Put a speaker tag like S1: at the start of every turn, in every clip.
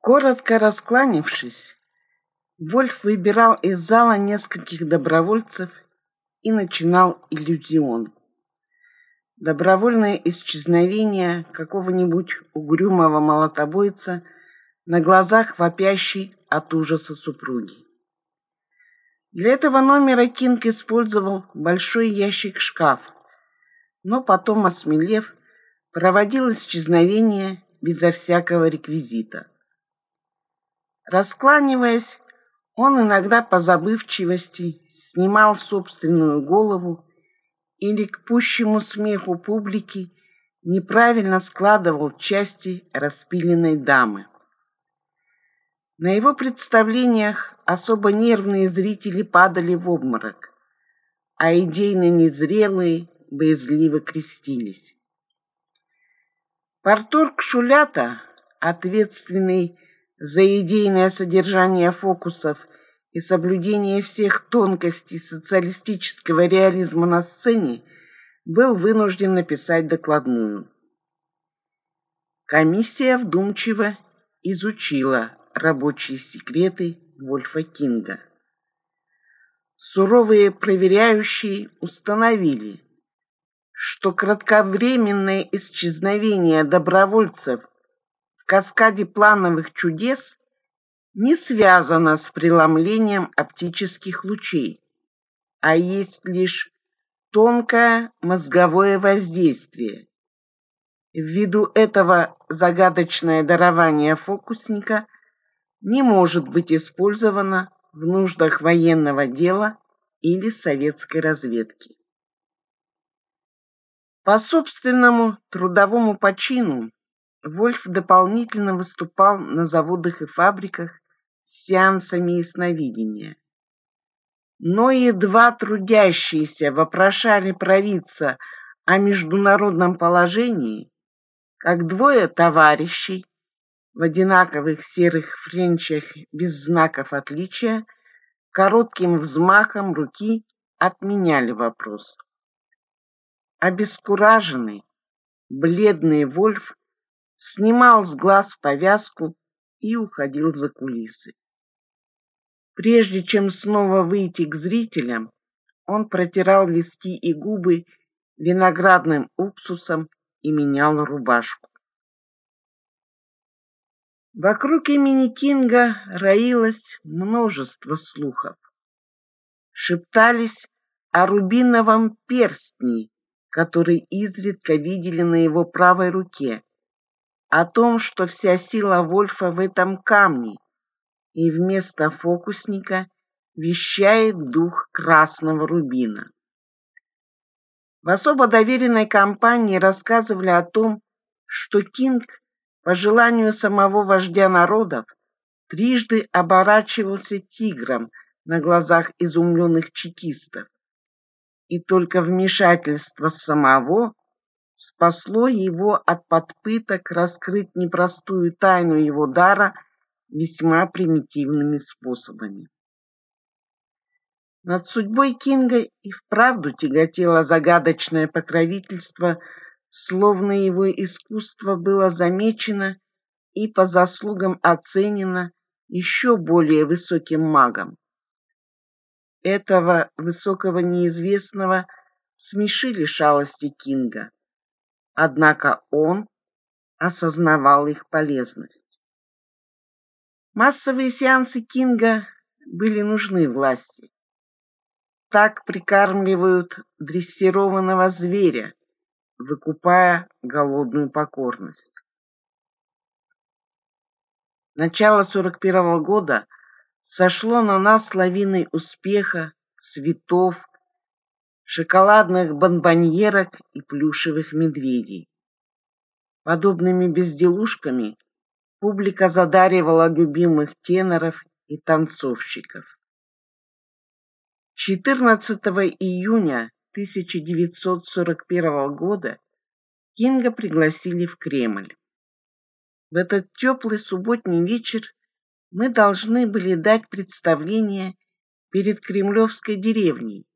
S1: Коротко раскланившись, Вольф выбирал из зала нескольких добровольцев и начинал иллюзион. Добровольное исчезновение какого-нибудь угрюмого молотобойца на глазах вопящей от ужаса супруги. Для этого номера Кинг использовал большой ящик-шкаф, но потом, осмелев, проводил исчезновение безо всякого реквизита. Раскланиваясь, он иногда по забывчивости снимал собственную голову или к пущему смеху публики неправильно складывал части распиленной дамы. На его представлениях особо нервные зрители падали в обморок, а идейно незрелые боязливо крестились. Порторг Шулята, ответственный за идейное содержание фокусов и соблюдение всех тонкостей социалистического реализма на сцене, был вынужден написать докладную. Комиссия вдумчиво изучила рабочие секреты Вольфа Кинга. Суровые проверяющие установили, что кратковременное исчезновение добровольцев каскаде плановых чудес не связана с преломлением оптических лучей, а есть лишь тонкое мозговое воздействие. Ввиду этого загадочное дарование фокусника не может быть использовано в нуждах военного дела или советской разведки. По собственному трудовому почину Вольф дополнительно выступал на заводах и фабриках с сеансами ясновидения. Но едва трудящиеся вопрошали провидца о международном положении, как двое товарищей в одинаковых серых френчах без знаков отличия коротким взмахом руки отменяли вопрос. Обескураженный, бледный Вольф снимал с глаз повязку и уходил за кулисы. Прежде чем снова выйти к зрителям, он протирал виски и губы виноградным уксусом и менял рубашку. Вокруг имени Кинга роилось множество слухов. Шептались о рубиновом перстне, который изредка видели на его правой руке, о том, что вся сила Вольфа в этом камне, и вместо фокусника вещает дух красного рубина. В особо доверенной компании рассказывали о том, что Кинг, по желанию самого вождя народов, трижды оборачивался тигром на глазах изумленных чекистов. И только вмешательство самого спасло его от подпыток раскрыть непростую тайну его дара весьма примитивными способами. Над судьбой Кинга и вправду тяготело загадочное покровительство, словно его искусство было замечено и по заслугам оценено еще более высоким магом. Этого высокого неизвестного смешили шалости Кинга. Однако он осознавал их полезность. Массовые сеансы Кинга были нужны власти. Так прикармливают дрессированного зверя, выкупая голодную покорность. Начало 41 -го года сошло на нас лавиной успеха, цветов, шоколадных бонбоньерок и плюшевых медведей. Подобными безделушками публика задаривала любимых теноров и танцовщиков. 14 июня 1941 года Кинга пригласили в Кремль. В этот теплый субботний вечер мы должны были дать представление перед кремлевской деревней,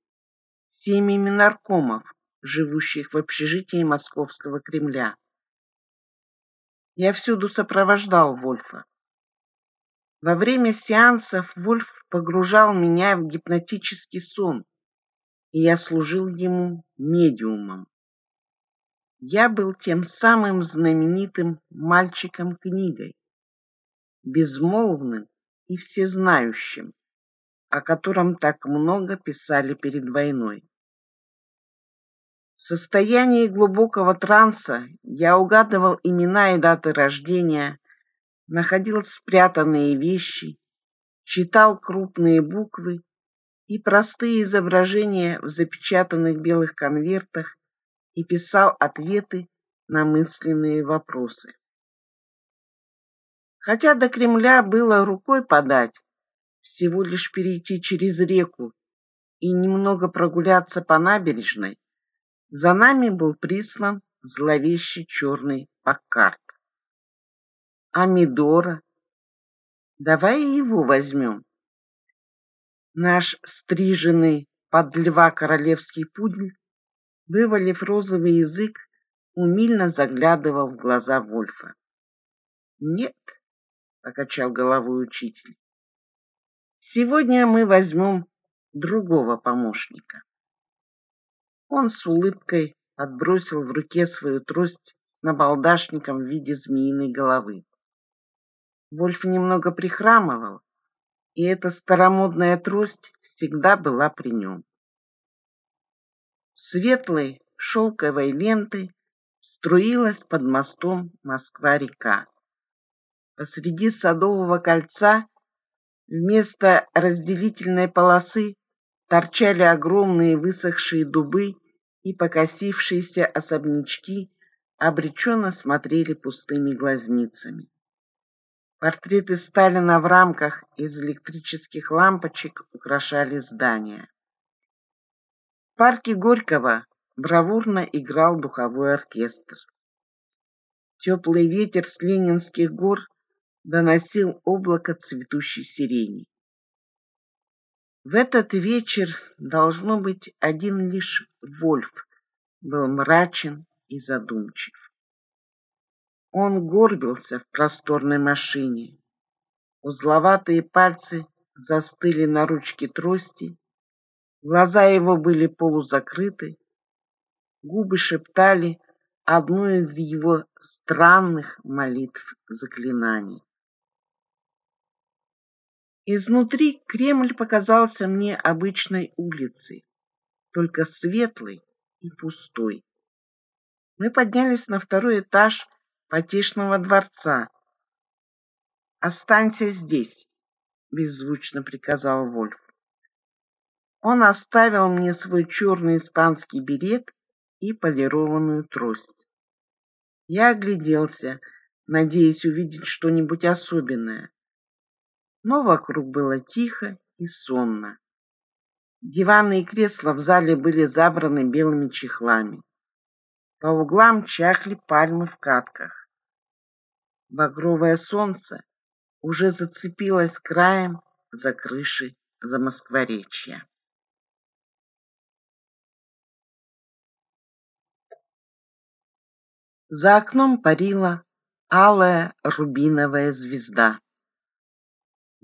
S1: семьями наркомов, живущих в общежитии Московского Кремля. Я всюду сопровождал Вольфа. Во время сеансов Вольф погружал меня в гипнотический сон, и я служил ему медиумом. Я был тем самым знаменитым мальчиком-книгой, безмолвным и всезнающим о котором так много писали перед войной. В состоянии глубокого транса я угадывал имена и даты рождения, находил спрятанные вещи, читал крупные буквы и простые изображения в запечатанных белых конвертах и писал ответы на мысленные вопросы. Хотя до Кремля было рукой подать, всего лишь перейти через реку и немного прогуляться по набережной, за нами был прислан зловещий черный паккарт. Амидора, давай его возьмем. Наш стриженный под льва королевский пудель, вывалив розовый язык, умильно заглядывал в глаза Вольфа. «Нет», — покачал головой учитель, Сегодня мы возьмем другого помощника. Он с улыбкой отбросил в руке свою трость с набалдашником в виде змеиной головы. Вольф немного прихрамывал, и эта старомодная трость всегда была при нем. Светлой шелковой лентой струилась под мостом Москва-река. Посреди садового кольца Вместо разделительной полосы торчали огромные высохшие дубы и покосившиеся особнячки обреченно смотрели пустыми глазницами. Портреты Сталина в рамках из электрических лампочек украшали здания. В парке Горького бравурно играл духовой оркестр. Теплый ветер с Ленинских гор доносил облако цветущей сирени. В этот вечер, должно быть, один лишь Вольф был мрачен и задумчив. Он горбился в просторной машине. Узловатые пальцы застыли на ручке трости, глаза его были полузакрыты, губы шептали одну из его странных молитв заклинаний. Изнутри Кремль показался мне обычной улицей, только светлой и пустой. Мы поднялись на второй этаж потешного дворца. «Останься здесь», — беззвучно приказал Вольф. Он оставил мне свой черный испанский берет и полированную трость. Я огляделся, надеясь увидеть что-нибудь особенное но вокруг было тихо и сонно. Диваны и кресла в зале были забраны белыми чехлами. По углам чахли пальмы в катках. Багровое солнце уже зацепилось краем за крыши за Москворечья. За окном парила алая рубиновая звезда.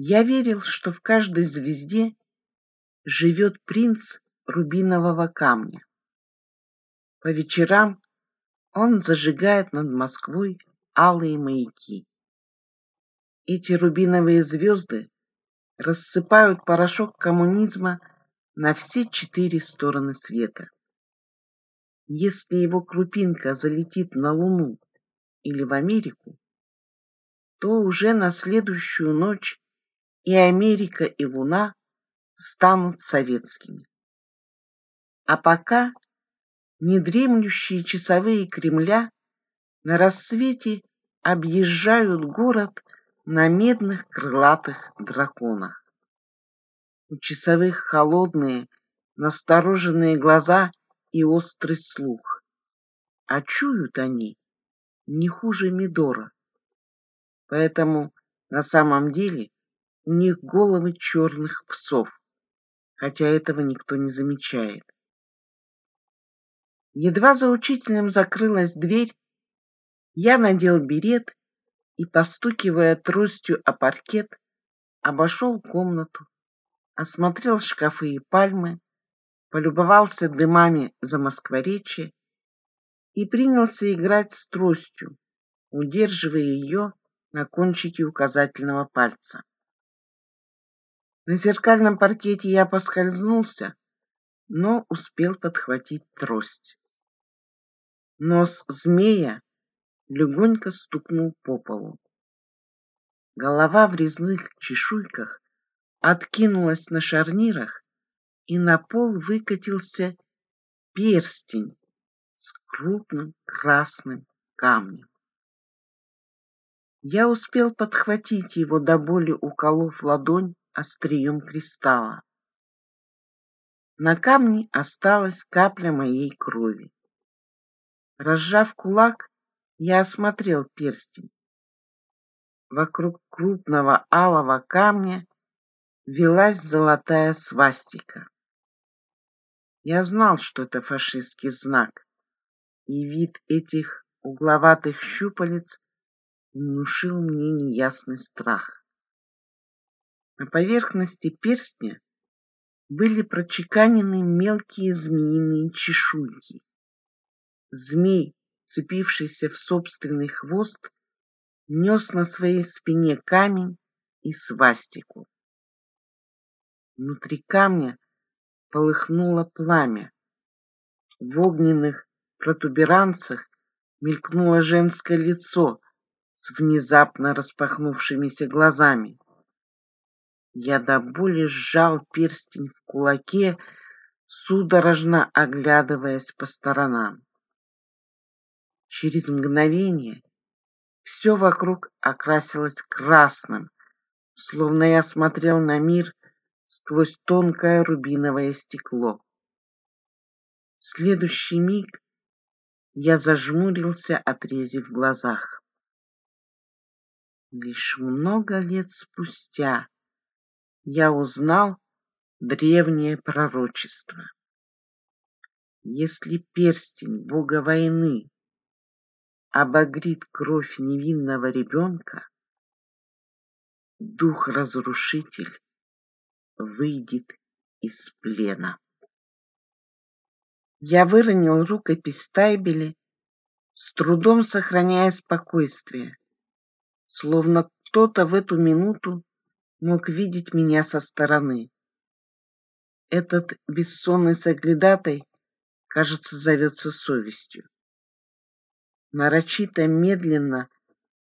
S1: Я верил, что в каждой звезде живет принц рубинового камня. По вечерам он зажигает над Москвой алые маяки. Эти рубиновые звезды рассыпают порошок коммунизма на все четыре стороны света. Если его крупинка залетит на Луну или в Америку, то уже на следующую ночь и Америка, и Луна станут советскими. А пока недремлющие часовые Кремля на рассвете объезжают город на медных крылатых драконах. У часовых холодные, настороженные глаза и острый слух. А чуют они не хуже Мидора. Поэтому на самом деле у них головы черных псов, хотя этого никто не замечает. Едва за учителем закрылась дверь, я надел берет и, постукивая тростью о паркет, обошел комнату, осмотрел шкафы и пальмы, полюбовался дымами за Москворечье и принялся играть с тростью, удерживая ее на кончике указательного пальца. На зеркальном паркете я поскользнулся, но успел подхватить трость. Нос змея легонько стукнул по полу. Голова в резных чешуйках откинулась на шарнирах, и на пол выкатился перстень с крупным красным камнем. Я успел подхватить его до боли, уколов ладонь острием кристалла. На камне осталась капля моей крови. Разжав кулак, я осмотрел перстень. Вокруг крупного алого камня велась золотая свастика. Я знал, что это фашистский знак, и вид этих угловатых щупалец внушил мне неясный страх. На поверхности перстня были прочеканены мелкие змеиные чешуйки. Змей, цепившийся в собственный хвост, нес на своей спине камень и свастику. Внутри камня полыхнуло пламя. В огненных протуберанцах мелькнуло женское лицо с внезапно распахнувшимися глазами. Я до боли сжал перстень в кулаке, судорожно оглядываясь по сторонам. Через мгновение все вокруг окрасилось красным, словно я смотрел на мир сквозь тонкое рубиновое стекло. В следующий миг я зажмурился от рези в глазах. Лишь много лет спустя я узнал древнее пророчество. Если перстень бога войны обогрит кровь невинного ребенка, дух-разрушитель выйдет из плена. Я выронил рукопись Тайбели, с трудом сохраняя спокойствие, словно кто-то в эту минуту мог видеть меня со стороны. Этот бессонный соглядатой, кажется, зовется совестью. Нарочито медленно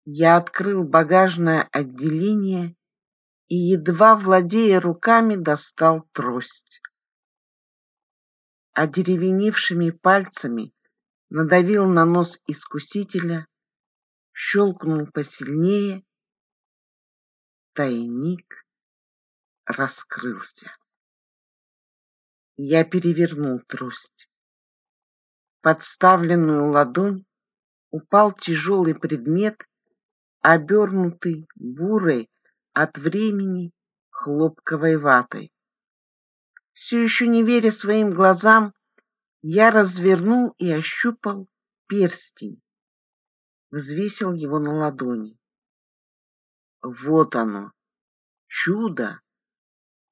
S1: я открыл багажное отделение и, едва владея руками, достал трость. Одеревеневшими пальцами надавил на нос искусителя, щелкнул посильнее — Тайник раскрылся. Я перевернул трость. Подставленную ладонь упал тяжелый предмет, обернутый бурой от времени хлопковой ватой. Все еще не веря своим глазам, я развернул и ощупал перстень, взвесил его на ладони. Вот оно, чудо,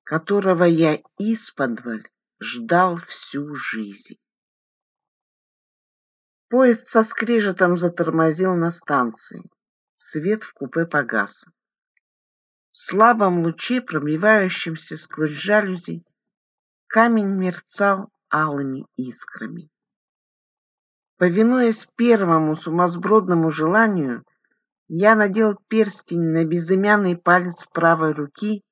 S1: которого я исподволь ждал всю жизнь. Поезд со скрежетом затормозил на станции. Свет в купе погас. В слабом луче, пробивающемся сквозь жалюзи, камень мерцал алыми искрами. Повинуясь первому сумасбродному желанию, я надел перстень на безымянный палец правой руки,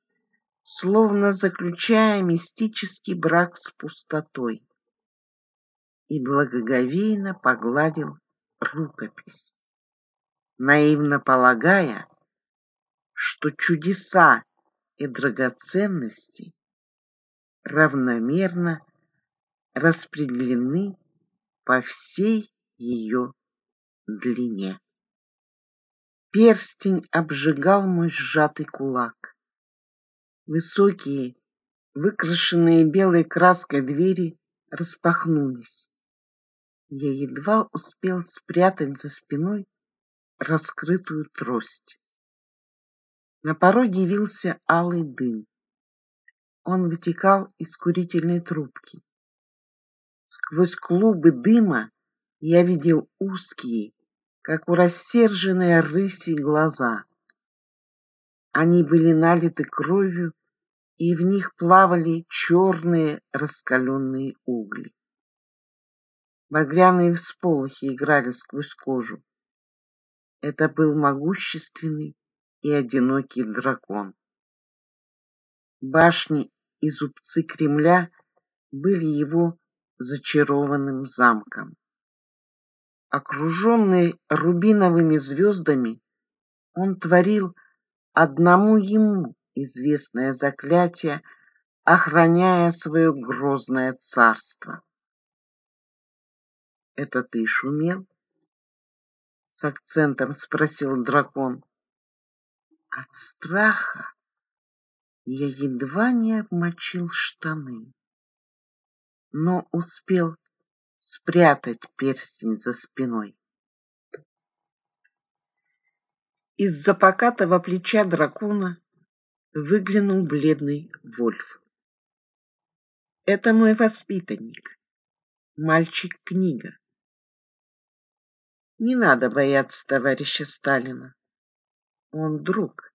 S1: словно заключая мистический брак с пустотой, и благоговейно погладил рукопись, наивно полагая, что чудеса и драгоценности равномерно распределены по всей ее длине. Перстень обжигал мой сжатый кулак. Высокие, выкрашенные белой краской двери распахнулись. Я едва успел спрятать за спиной раскрытую трость. На пороге явился алый дым. Он вытекал из курительной трубки. Сквозь клубы дыма я видел узкие, как у рассерженной рыси, глаза. Они были налиты кровью, и в них плавали черные раскаленные угли. Багряные всполохи играли сквозь кожу. Это был могущественный и одинокий дракон. Башни и зубцы Кремля были его зачарованным замком. Окруженный рубиновыми звездами, он творил одному ему известное заклятие, охраняя свое грозное царство. «Это ты шумел?» — с акцентом спросил дракон. От страха я едва не обмочил штаны, но успел спрятать перстень за спиной. Из-за покатого плеча дракона выглянул бледный Вольф. «Это мой воспитанник, мальчик-книга. Не надо бояться товарища Сталина. Он друг»,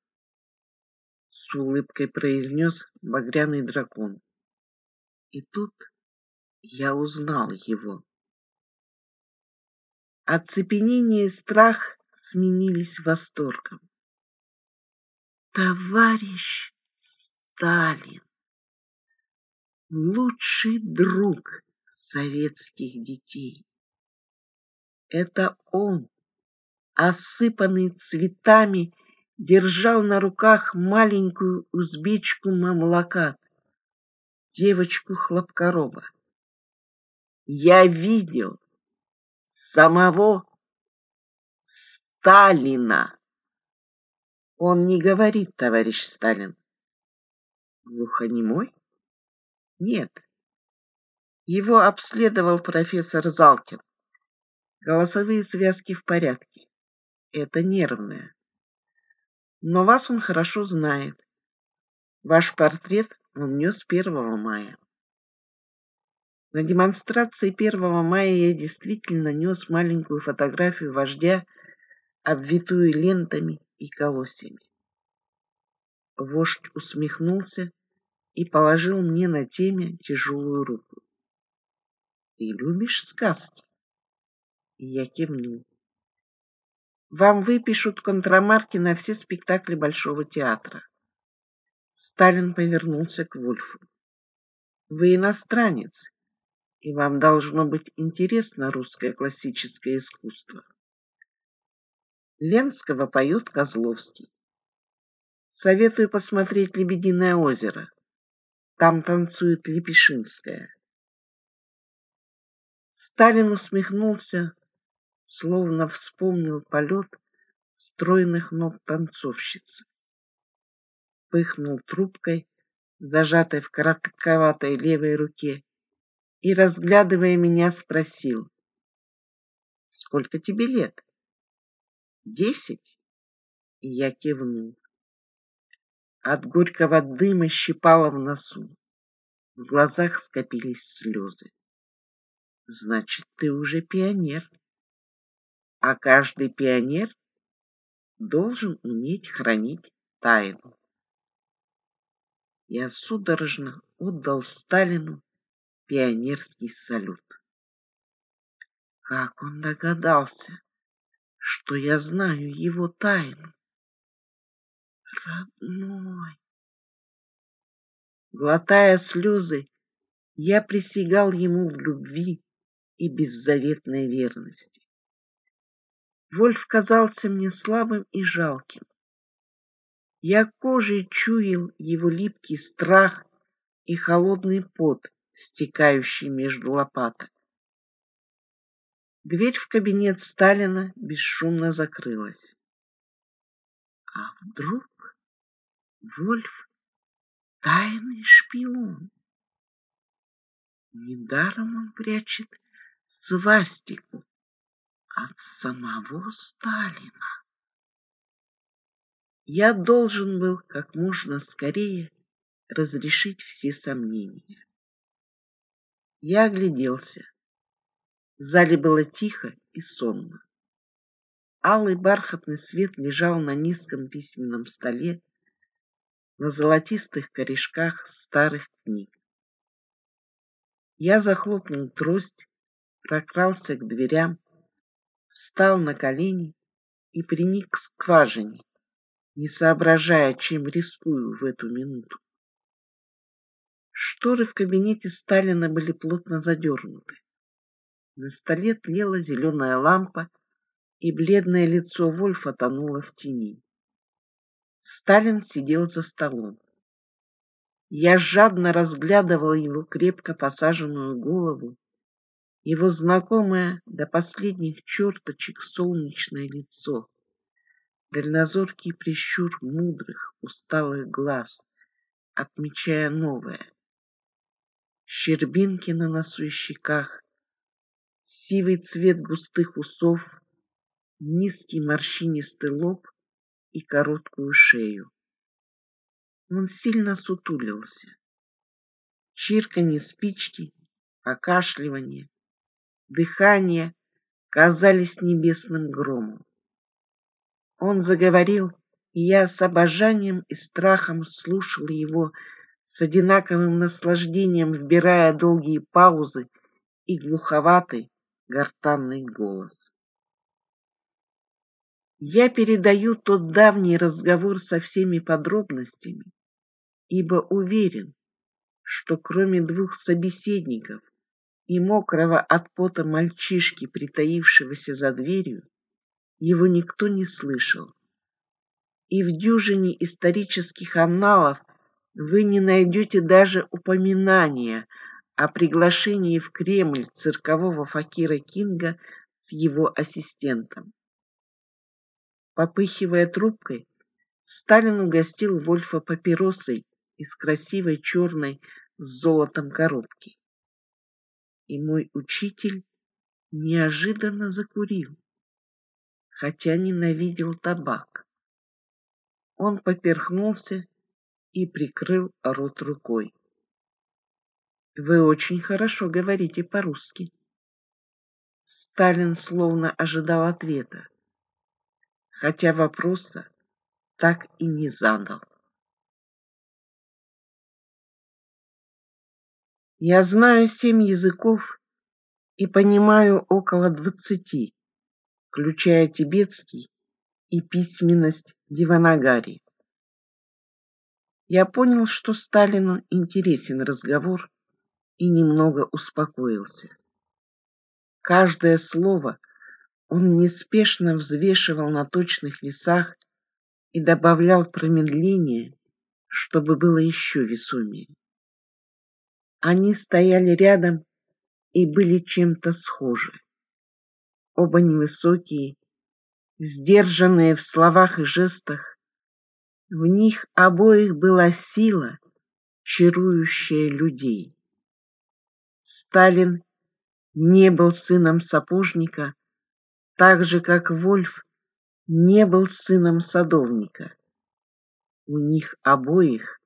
S1: — с улыбкой произнес багряный дракон. И тут я узнал его. Оцепенение и страх сменились восторгом. Товарищ Сталин, лучший друг советских детей. Это он, осыпанный цветами, держал на руках маленькую узбечку-мамлакат, девочку-хлопкороба я видел самого Сталина. Он не говорит, товарищ Сталин. Глухонемой? Нет. Его обследовал профессор Залкин. Голосовые связки в порядке. Это нервное. Но вас он хорошо знает. Ваш портрет он нес 1 мая. На демонстрации 1 мая я действительно нес маленькую фотографию вождя, обвитую лентами и колосьями. Вождь усмехнулся и положил мне на теме тяжелую руку. «Ты любишь сказки?» Я кивнул. «Вам выпишут контрамарки на все спектакли Большого театра». Сталин повернулся к Вульфу. «Вы иностранец, и вам должно быть интересно русское классическое искусство. Ленского поет Козловский. Советую посмотреть «Лебединое озеро». Там танцует Лепешинская. Сталин усмехнулся, словно вспомнил полет стройных ног танцовщицы. Пыхнул трубкой, зажатой в коротковатой левой руке, и, разглядывая меня, спросил. «Сколько тебе лет?» «Десять?» И я кивнул. От горького дыма щипало в носу. В глазах скопились слезы. «Значит, ты уже пионер. А каждый пионер должен уметь хранить тайну». Я судорожно отдал Сталину пионерский салют. Как он догадался, что я знаю его тайну? Родной. Глотая слезы, я присягал ему в любви и беззаветной верности. Вольф казался мне слабым и жалким. Я кожей чуял его липкий страх и холодный пот, стекающий между лопаток. Дверь в кабинет Сталина бесшумно закрылась. А вдруг Вольф — тайный шпион? Недаром он прячет свастику от самого Сталина. Я должен был как можно скорее разрешить все сомнения. Я огляделся. В зале было тихо и сонно. Алый бархатный свет лежал на низком письменном столе, на золотистых корешках старых книг. Я захлопнул трость, прокрался к дверям, встал на колени и приник к скважине, не соображая, чем рискую в эту минуту. Шторы в кабинете Сталина были плотно задернуты. На столе тлела зеленая лампа, и бледное лицо Вольфа тонуло в тени. Сталин сидел за столом. Я жадно разглядывал его крепко посаженную голову, его знакомое до последних черточек солнечное лицо, дальнозоркий прищур мудрых, усталых глаз, отмечая новое, щербинки на носу и щеках, сивый цвет густых усов, низкий морщинистый лоб и короткую шею. Он сильно сутулился. Чирканье спички, покашливание, дыхание казались небесным громом. Он заговорил, и я с обожанием и страхом слушал его с одинаковым наслаждением вбирая долгие паузы и глуховатый гортанный голос. Я передаю тот давний разговор со всеми подробностями, ибо уверен, что кроме двух собеседников и мокрого от пота мальчишки, притаившегося за дверью, его никто не слышал. И в дюжине исторических анналов – вы не найдете даже упоминания о приглашении в Кремль циркового факира Кинга с его ассистентом. Попыхивая трубкой, Сталин угостил Вольфа папиросой из красивой черной с золотом коробки. И мой учитель неожиданно закурил, хотя ненавидел табак. Он поперхнулся и прикрыл рот рукой. «Вы очень хорошо говорите по-русски». Сталин словно ожидал ответа, хотя вопроса так и не задал. Я знаю семь языков и понимаю около двадцати, включая тибетский и письменность Диванагари. Я понял, что Сталину интересен разговор и немного успокоился. Каждое слово он неспешно взвешивал на точных весах и добавлял промедление, чтобы было еще весомее. Они стояли рядом и были чем-то схожи. Оба невысокие, сдержанные в словах и жестах, в них обоих была сила, чарующая людей. Сталин не был сыном сапожника, так же, как Вольф не был сыном садовника. У них обоих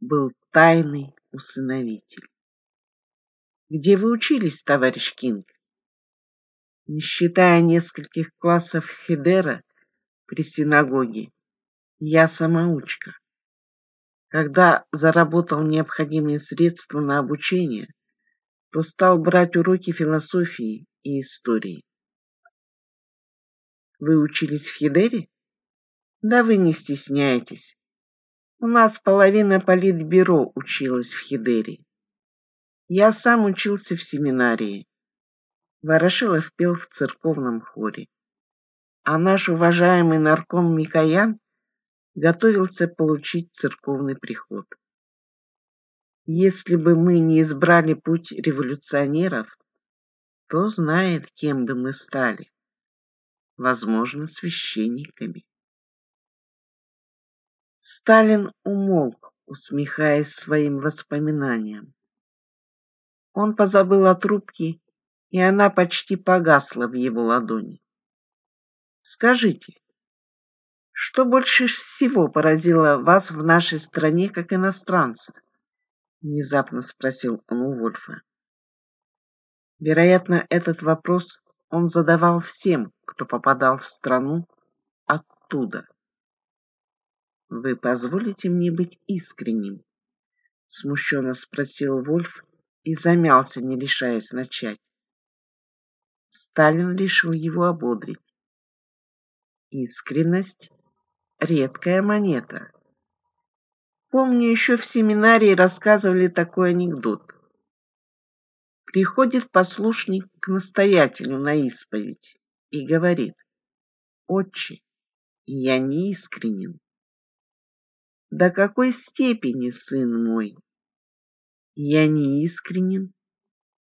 S1: был тайный усыновитель. Где вы учились, товарищ Кинг? Не считая нескольких классов Хедера при синагоге, я самоучка. Когда заработал необходимые средства на обучение, то стал брать уроки философии и истории. Вы учились в Хидере? Да вы не стесняйтесь. У нас половина политбюро училась в Хидере. Я сам учился в семинарии. Ворошилов пел в церковном хоре. А наш уважаемый нарком Микоян готовился получить церковный приход. Если бы мы не избрали путь революционеров, то знает, кем бы мы стали. Возможно, священниками. Сталин умолк, усмехаясь своим воспоминаниям. Он позабыл о трубке, и она почти погасла в его ладони. Скажите, что больше всего поразило вас в нашей стране как иностранца? Внезапно спросил он у Вольфа. Вероятно, этот вопрос он задавал всем, кто попадал в страну оттуда. «Вы позволите мне быть искренним?» — смущенно спросил Вольф и замялся, не решаясь начать. Сталин решил его ободрить. «Искренность редкая монета. Помню, еще в семинарии рассказывали такой анекдот. Приходит послушник к настоятелю на исповедь и говорит, «Отче, я не искренен». «До какой степени, сын мой?» «Я не искренен,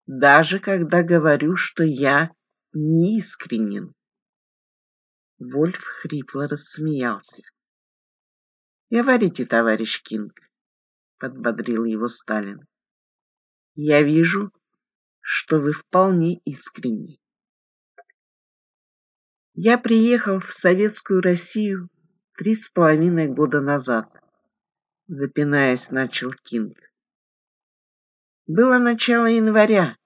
S1: даже когда говорю, что я не искренен». Вольф хрипло рассмеялся. Я — Говорите, товарищ Кинг, — подбодрил его Сталин. — Я вижу, что вы вполне искренни. Я приехал в Советскую Россию три с половиной года назад, — запинаясь, начал Кинг. Было начало января,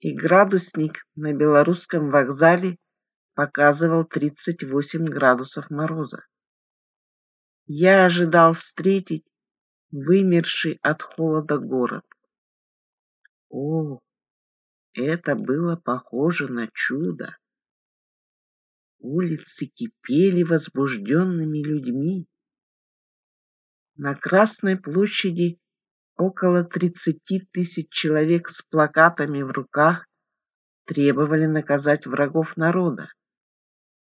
S1: и градусник на белорусском вокзале — показывал 38 градусов мороза. Я ожидал встретить вымерший от холода город. О, это было похоже на чудо. Улицы кипели возбужденными людьми. На Красной площади около 30 тысяч человек с плакатами в руках требовали наказать врагов народа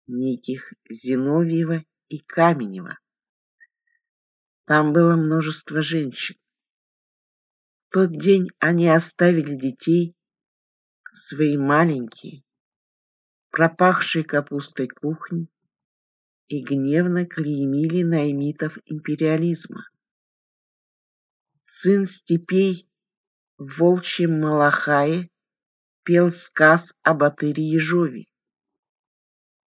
S1: неких Зиновьева и Каменева. Там было множество женщин. В тот день они оставили детей, свои маленькие, пропахшие капустой кухни, и гневно клеймили наймитов империализма. Сын степей в волчьем Малахае пел сказ об Атыре Ежове.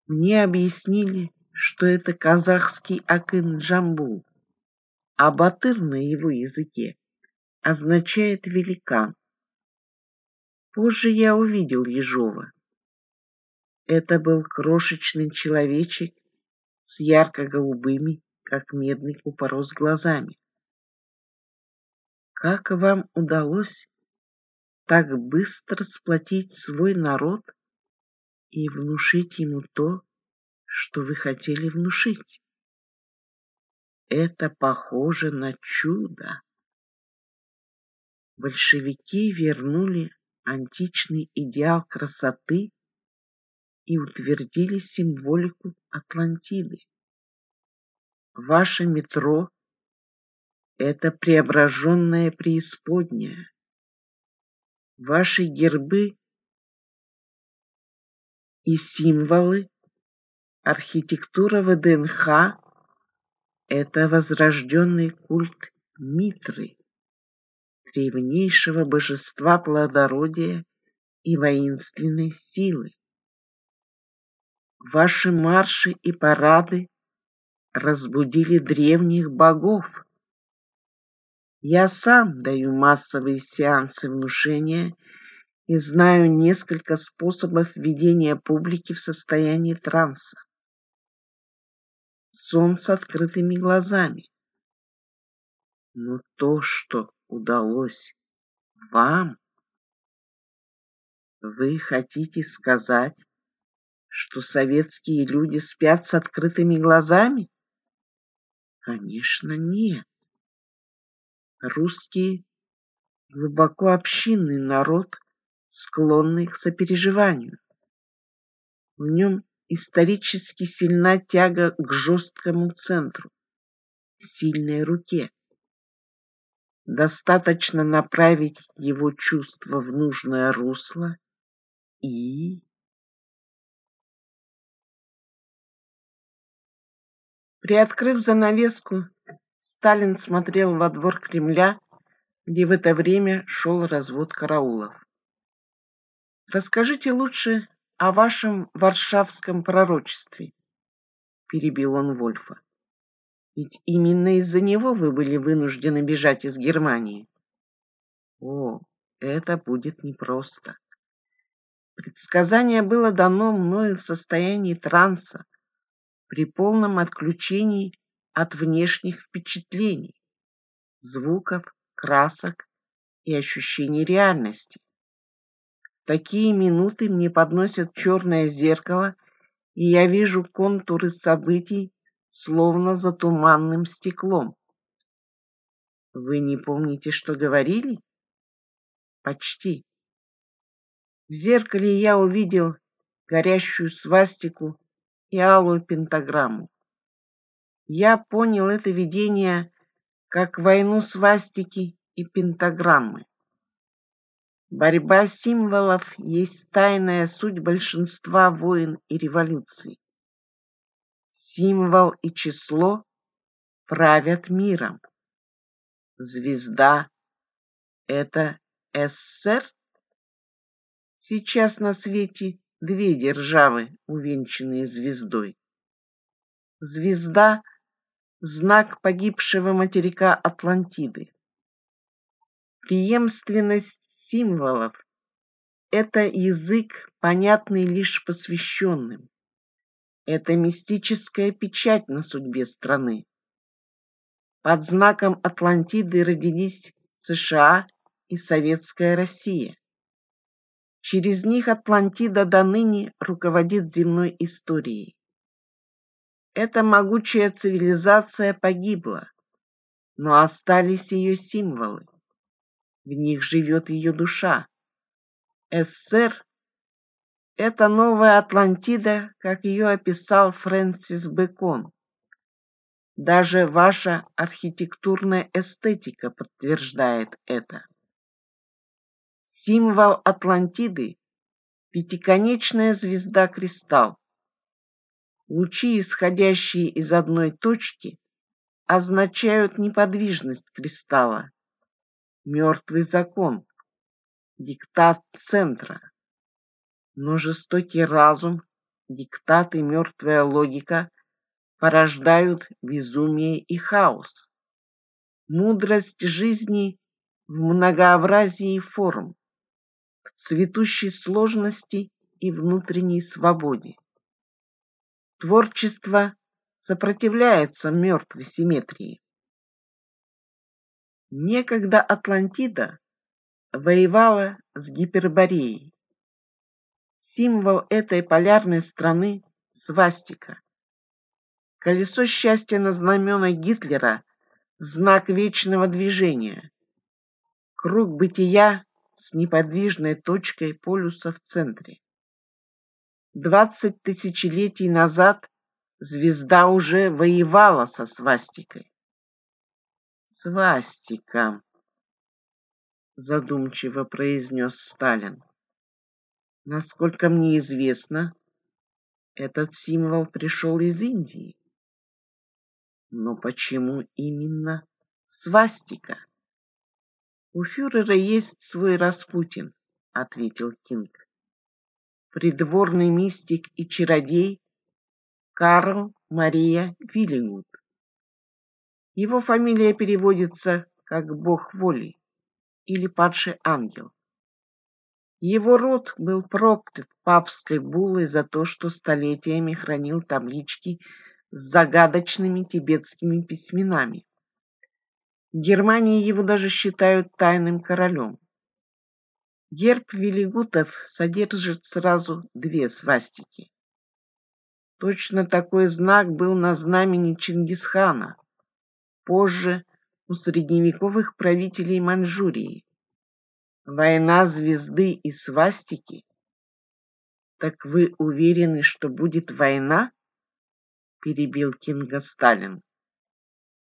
S1: Мне объяснили, что это казахский акын-джамбул, а батыр на его языке означает «великан». Позже я увидел Ежова. Это был крошечный человечек с ярко-голубыми, как медный купорос, глазами. Как вам удалось так быстро сплотить свой народ и внушить ему то, что вы хотели внушить. Это похоже на чудо. Большевики вернули античный идеал красоты и утвердили символику Атлантиды. Ваше метро — это преображенное преисподняя. Ваши гербы и символы, архитектура ВДНХ – это возрожденный культ Митры, древнейшего божества плодородия и воинственной силы. Ваши марши и парады разбудили древних богов. Я сам даю массовые сеансы внушения – и знаю несколько способов введения публики в состояние транса. Сон с открытыми глазами. Но то, что удалось вам, вы хотите сказать, что советские люди спят с открытыми глазами? Конечно, нет. Русские глубоко общинный народ, склонный к сопереживанию. В нем исторически сильна тяга к жесткому центру, сильной руке. Достаточно направить его чувства в нужное русло и... Приоткрыв занавеску, Сталин смотрел во двор Кремля, где в это время шел развод караулов. Расскажите лучше о вашем варшавском пророчестве, перебил он Вольфа. Ведь именно из-за него вы были вынуждены бежать из Германии. О, это будет непросто. Предсказание было дано мною в состоянии транса, при полном отключении от внешних впечатлений, звуков, красок и ощущений реальности такие минуты мне подносят черное зеркало, и я вижу контуры событий, словно за туманным стеклом. Вы не помните, что говорили? Почти. В зеркале я увидел горящую свастику и алую пентаграмму. Я понял это видение как войну свастики и пентаграммы. Борьба символов есть тайная суть большинства войн и революций. Символ и число правят миром. Звезда — это СССР? Сейчас на свете две державы, увенчанные звездой. Звезда — знак погибшего материка Атлантиды преемственность символов – это язык, понятный лишь посвященным. Это мистическая печать на судьбе страны. Под знаком Атлантиды родились США и Советская Россия. Через них Атлантида доныне руководит земной историей. Эта могучая цивилизация погибла, но остались ее символы. В них живет ее душа. СССР – это новая Атлантида, как ее описал Фрэнсис Бэкон. Даже ваша архитектурная эстетика подтверждает это. Символ Атлантиды – пятиконечная звезда-кристалл. Лучи, исходящие из одной точки, означают неподвижность кристалла, мертвый закон, диктат центра. Но жестокий разум, диктат и мертвая логика порождают безумие и хаос. Мудрость жизни в многообразии форм, в цветущей сложности и внутренней свободе. Творчество сопротивляется мертвой симметрии. Некогда Атлантида воевала с Гипербореей. Символ этой полярной страны – свастика. Колесо счастья на знамена Гитлера – знак вечного движения. Круг бытия с неподвижной точкой полюса в центре. Двадцать тысячелетий назад звезда уже воевала со свастикой свастика, задумчиво произнес Сталин. Насколько мне известно, этот символ пришел из Индии. Но почему именно свастика? У фюрера есть свой Распутин, ответил Кинг. Придворный мистик и чародей Карл Мария Виллингут. Его фамилия переводится как «бог воли» или «падший ангел». Его род был проклят папской буллой за то, что столетиями хранил таблички с загадочными тибетскими письменами. В Германии его даже считают тайным королем. Герб Велигутов содержит сразу две свастики. Точно такой знак был на знамени Чингисхана, позже у средневековых правителей Манчжурии Война звезды и свастики? Так вы уверены, что будет война? перебил Кинга Сталин.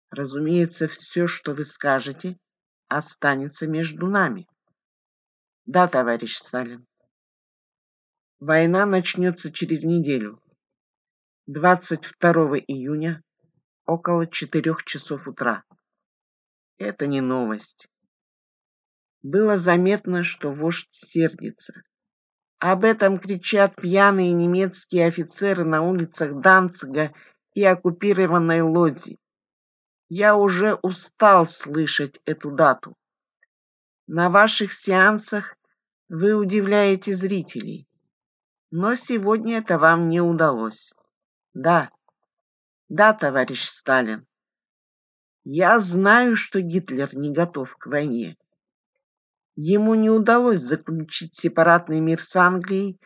S1: Разумеется, все, что вы скажете, останется между нами. Да, товарищ Сталин. Война начнется через неделю, 22 июня около четырех часов утра. Это не новость. Было заметно, что вождь сердится. Об этом кричат пьяные немецкие офицеры на улицах Данцига и оккупированной Лодзи. Я уже устал слышать эту дату. На ваших сеансах вы удивляете зрителей. Но сегодня это вам не удалось. Да, да, товарищ Сталин, я знаю, что Гитлер не готов к войне. Ему не удалось заключить сепаратный мир с Англией,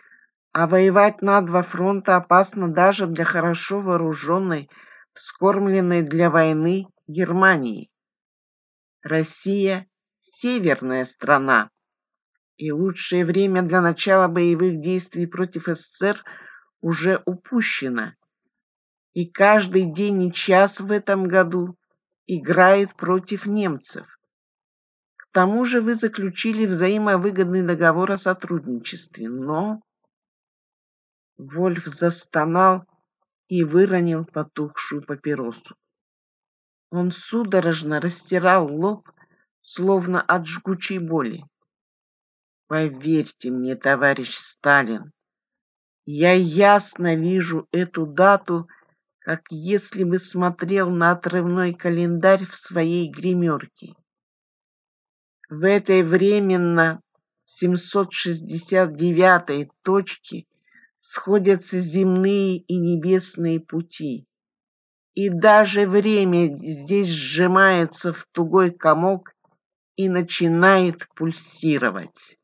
S1: а воевать на два фронта опасно даже для хорошо вооруженной, вскормленной для войны Германии. Россия – северная страна, и лучшее время для начала боевых действий против СССР уже упущено – и каждый день и час в этом году играет против немцев. К тому же вы заключили взаимовыгодный договор о сотрудничестве, но... Вольф застонал и выронил потухшую папиросу. Он судорожно растирал лоб, словно от жгучей боли. Поверьте мне, товарищ Сталин, я ясно вижу эту дату как если бы смотрел на отрывной календарь в своей гримерке. В этой временно 769 точке сходятся земные и небесные пути. И даже время здесь сжимается в тугой комок и начинает пульсировать.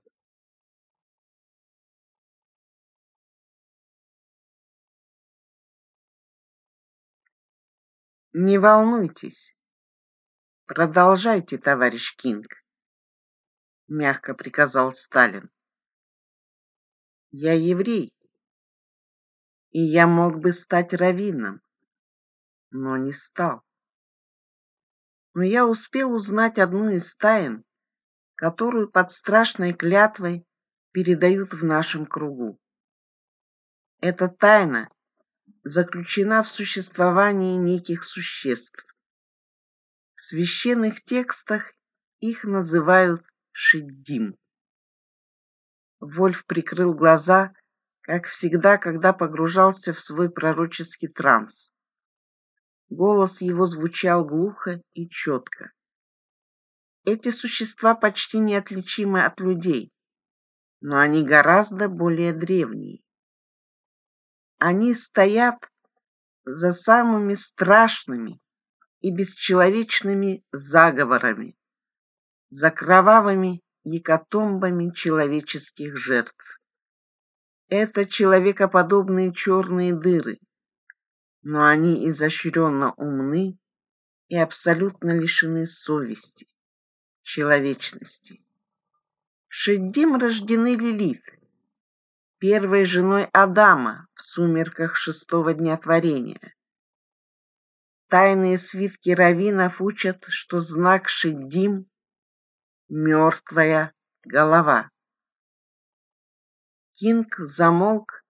S1: Не волнуйтесь. Продолжайте, товарищ Кинг, — мягко приказал Сталин. Я еврей, и я мог бы стать раввином, но не стал. Но я успел узнать одну из тайн, которую под страшной клятвой передают в нашем кругу. Эта тайна заключена в существовании неких существ. В священных текстах их называют шиддим. Вольф прикрыл глаза, как всегда, когда погружался в свой пророческий транс. Голос его звучал глухо и четко. Эти существа почти неотличимы от людей, но они гораздо более древние. Они стоят за самыми страшными и бесчеловечными заговорами, за кровавыми гекатомбами человеческих жертв. Это человекоподобные черные дыры, но они изощренно умны и абсолютно лишены совести, человечности. Шеддим рождены Лилит, первой женой Адама в сумерках шестого дня творения. Тайные свитки раввинов учат, что знак Шиддим — мертвая голова. Кинг замолк,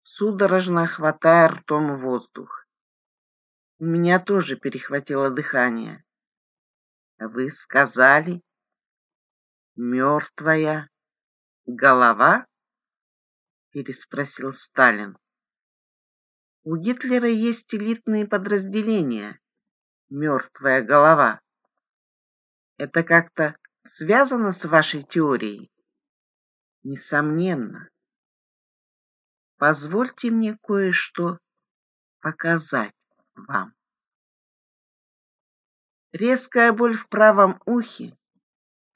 S1: судорожно хватая ртом воздух. У меня тоже перехватило дыхание. А вы сказали «мертвая голова»? — переспросил Сталин. «У Гитлера есть элитные подразделения. Мертвая голова. Это как-то связано с вашей теорией?» «Несомненно. Позвольте мне кое-что показать вам». Резкая боль в правом ухе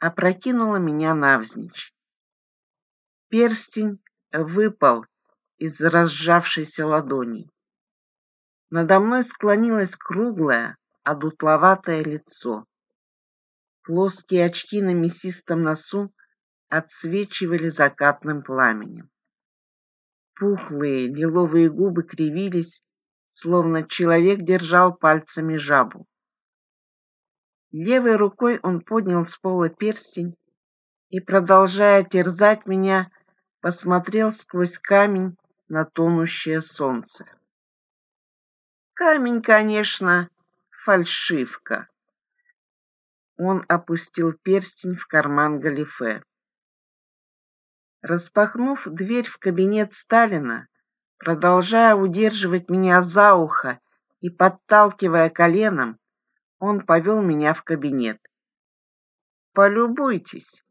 S1: опрокинула меня навзничь. Перстень выпал из разжавшейся ладони. Надо мной склонилось круглое, одутловатое лицо. Плоские очки на мясистом носу отсвечивали закатным пламенем. Пухлые лиловые губы кривились, словно человек держал пальцами жабу. Левой рукой он поднял с пола перстень и, продолжая терзать меня, посмотрел сквозь камень на тонущее солнце. Камень, конечно, фальшивка. Он опустил перстень в карман галифе. Распахнув дверь в кабинет Сталина, продолжая удерживать меня за ухо и подталкивая коленом, он повел меня в кабинет. «Полюбуйтесь.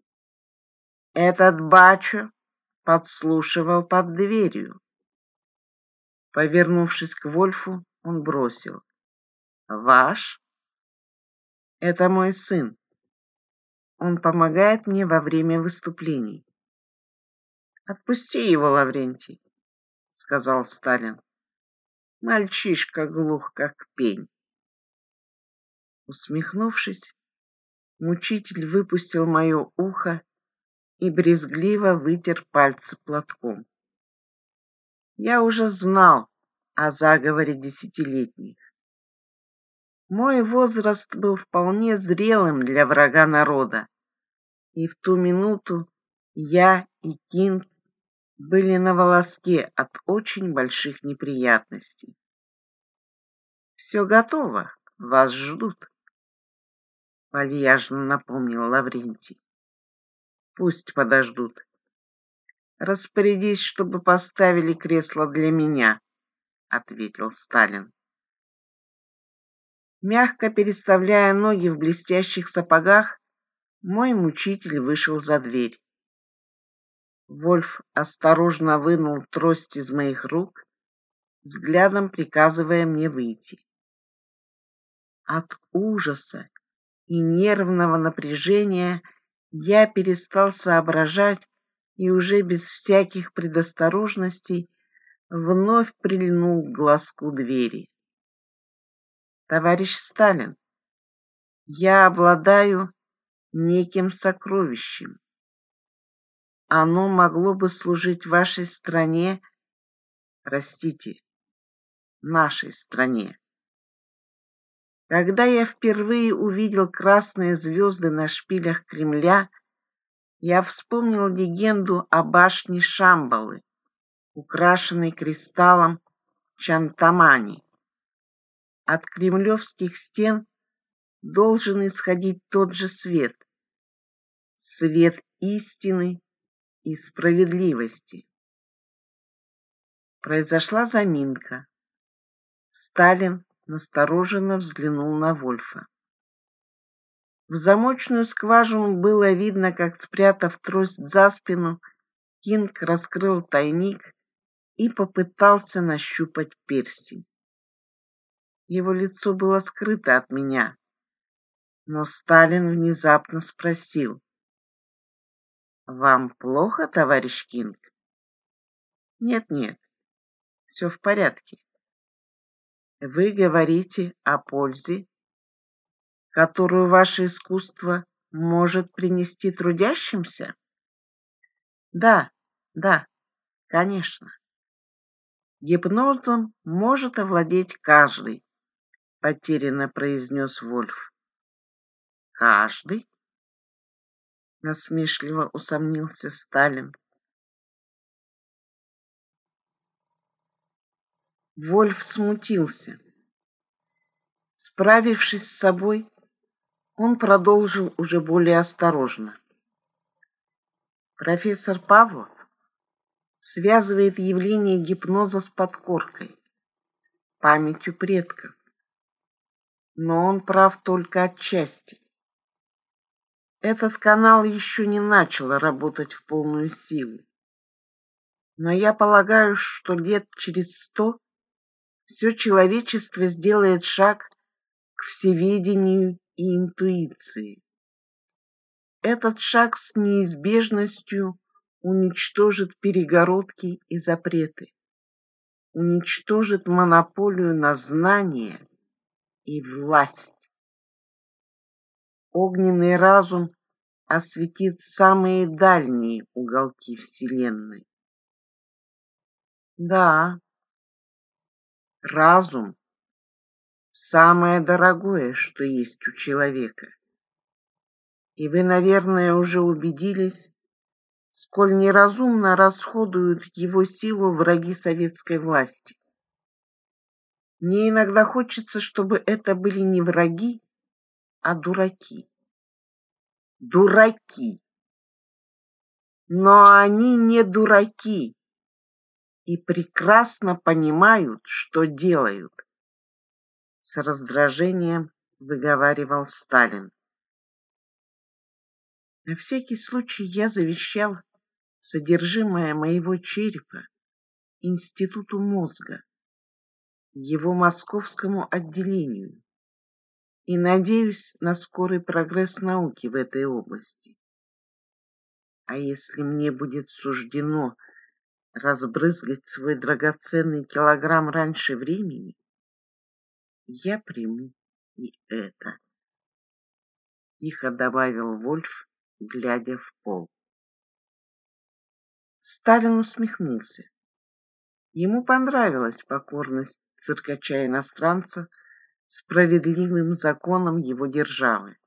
S1: Этот бачу подслушивал под дверью. Повернувшись к Вольфу, он бросил. «Ваш?» «Это мой сын. Он помогает мне во время выступлений». «Отпусти его, Лаврентий», — сказал Сталин. «Мальчишка глух, как пень». Усмехнувшись, мучитель выпустил мое ухо и брезгливо вытер пальцы платком. Я уже знал о заговоре десятилетних. Мой возраст был вполне зрелым для врага народа, и в ту минуту я и Кинт были на волоске от очень больших неприятностей. «Все готово, вас ждут», — вальяжно напомнил Лаврентий. Пусть подождут. Распорядись, чтобы поставили кресло для меня, ответил Сталин. Мягко переставляя ноги в блестящих сапогах, мой мучитель вышел за дверь. Вольф осторожно вынул трость из моих рук, взглядом приказывая мне выйти. От ужаса и нервного напряжения – я перестал соображать и уже без всяких предосторожностей вновь прильнул к глазку двери. «Товарищ Сталин, я обладаю неким сокровищем. Оно могло бы служить вашей стране, простите, нашей стране. Когда я впервые увидел красные звезды на шпилях Кремля, я вспомнил легенду о башне Шамбалы, украшенной кристаллом Чантамани. От кремлевских стен должен исходить тот же свет, свет истины и справедливости. Произошла заминка. Сталин настороженно взглянул на Вольфа. В замочную скважину было видно, как, спрятав трость за спину, Кинг раскрыл тайник и попытался нащупать перстень. Его лицо было скрыто от меня, но Сталин внезапно спросил. «Вам плохо, товарищ Кинг?» «Нет-нет, все в порядке. Вы говорите о пользе, которую ваше искусство может принести трудящимся? Да, да, конечно. Гипнозом может овладеть каждый, потерянно произнес Вольф. Каждый? Насмешливо усомнился Сталин. Вольф смутился. Справившись с собой, он продолжил уже более осторожно. Профессор Павлов связывает явление гипноза с подкоркой, памятью предков. Но он прав только отчасти. Этот канал еще не начал работать в полную силу. Но я полагаю, что лет через сто все человечество сделает шаг к всеведению и интуиции. Этот шаг с неизбежностью уничтожит перегородки и запреты, уничтожит монополию на знание и власть. Огненный разум осветит самые дальние уголки Вселенной. Да, разум – самое дорогое, что есть у человека. И вы, наверное, уже убедились, сколь неразумно расходуют его силу враги советской власти. Мне иногда хочется, чтобы это были не враги, а дураки. Дураки! Но они не дураки и прекрасно понимают, что делают, с раздражением выговаривал Сталин. На всякий случай я завещал содержимое моего черепа Институту мозга, его московскому отделению, и надеюсь на скорый прогресс науки в этой области. А если мне будет суждено разбрызгать свой драгоценный килограмм раньше времени, я приму и это. Тихо добавил Вольф, глядя в пол. Сталин усмехнулся. Ему понравилась покорность циркача-иностранца справедливым законом его державы.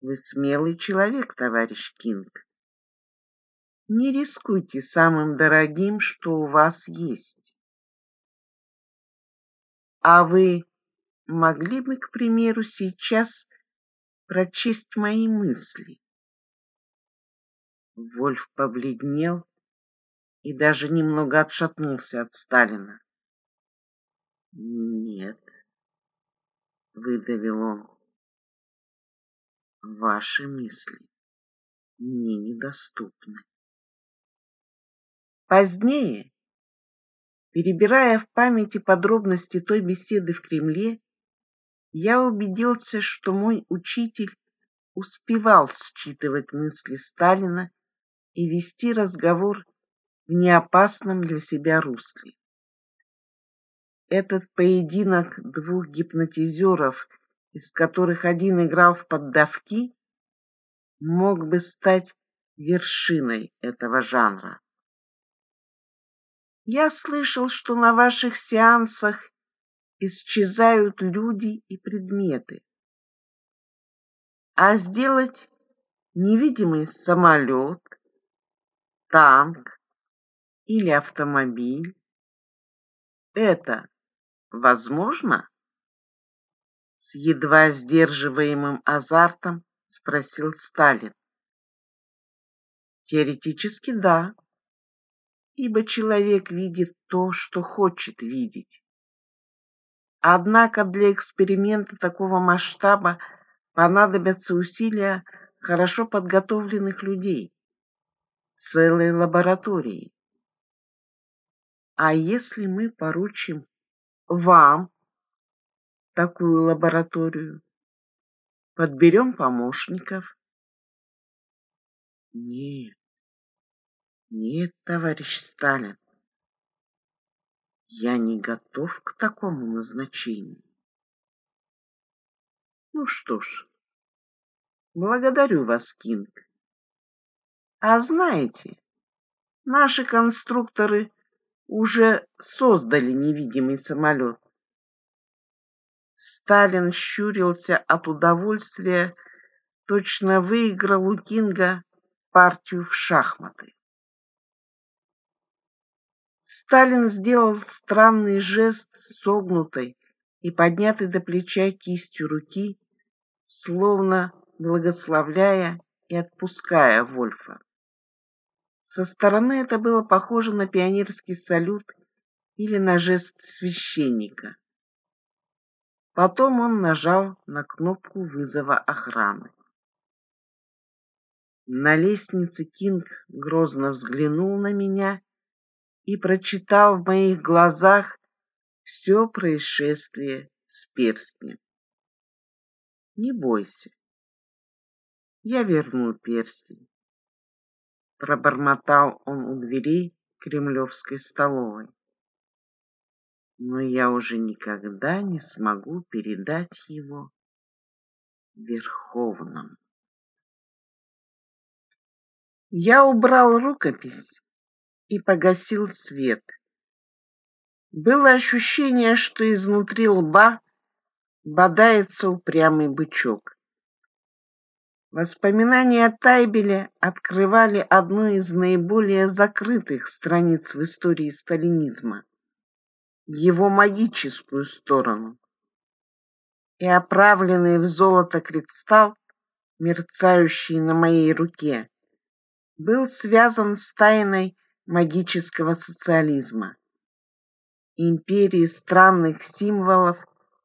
S1: «Вы смелый человек, товарищ Кинг», не рискуйте самым дорогим, что у вас есть. А вы могли бы, к примеру, сейчас прочесть мои мысли? Вольф побледнел и даже немного отшатнулся от Сталина. «Нет», — выдавил он, — «ваши мысли мне недоступны». Позднее, перебирая в памяти подробности той беседы в Кремле, я убедился, что мой учитель успевал считывать мысли Сталина и вести разговор в неопасном для себя русле. Этот поединок двух гипнотизеров, из которых один играл в поддавки, мог бы стать вершиной этого жанра. Я слышал, что на ваших сеансах исчезают люди и предметы. А сделать невидимый самолет, танк или автомобиль — это возможно? С едва сдерживаемым азартом спросил Сталин. Теоретически да, ибо человек видит то, что хочет видеть. Однако для эксперимента такого масштаба понадобятся усилия хорошо подготовленных людей, целой лаборатории. А если мы поручим вам такую лабораторию, подберем помощников? Нет, нет, товарищ Сталин, я не готов к такому назначению. Ну что ж, благодарю вас, Кинг. А знаете, наши конструкторы уже создали невидимый самолет. Сталин щурился от удовольствия, точно выиграл у Кинга партию в шахматы. Сталин сделал странный жест согнутой и поднятой до плеча кистью руки, словно благословляя и отпуская Вольфа. Со стороны это было похоже на пионерский салют или на жест священника. Потом он нажал на кнопку вызова охраны. На лестнице Кинг грозно взглянул на меня и прочитал в моих глазах все происшествие с перстнем. Не бойся, я верну перстень. Пробормотал он у двери кремлевской столовой. Но я уже никогда не смогу передать его Верховным. Я убрал рукопись и погасил свет. Было ощущение, что изнутри лба бодается упрямый бычок. Воспоминания о Тайбеле открывали одну из наиболее закрытых страниц в истории сталинизма, его магическую сторону. И оправленный в золото кристалл, мерцающий на моей руке, был связан с тайной магического социализма, империи странных символов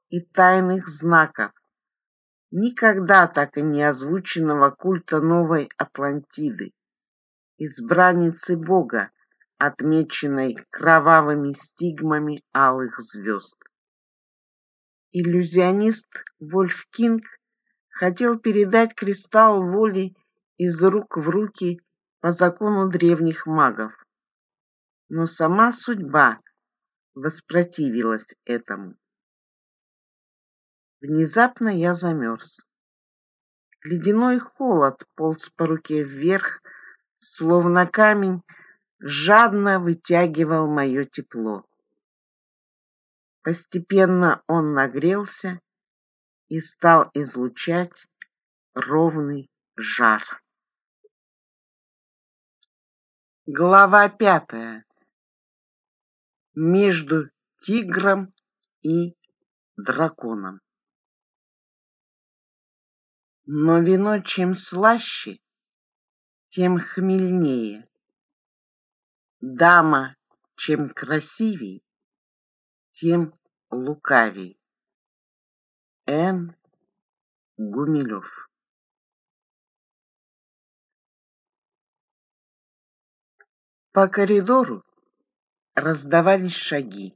S1: и тайных знаков, никогда так и не озвученного культа Новой Атлантиды, избранницы Бога, отмеченной кровавыми стигмами алых звезд. Иллюзионист Вольф Кинг хотел передать кристалл воли из рук в руки по закону древних магов но сама судьба воспротивилась этому. Внезапно я замерз. Ледяной холод полз по руке вверх, словно камень жадно вытягивал мое тепло. Постепенно он нагрелся и стал излучать ровный жар. Глава пятая между тигром и драконом. Но вино чем слаще, тем хмельнее. Дама чем красивей, тем лукавей. Н. Гумилев По коридору раздавались шаги.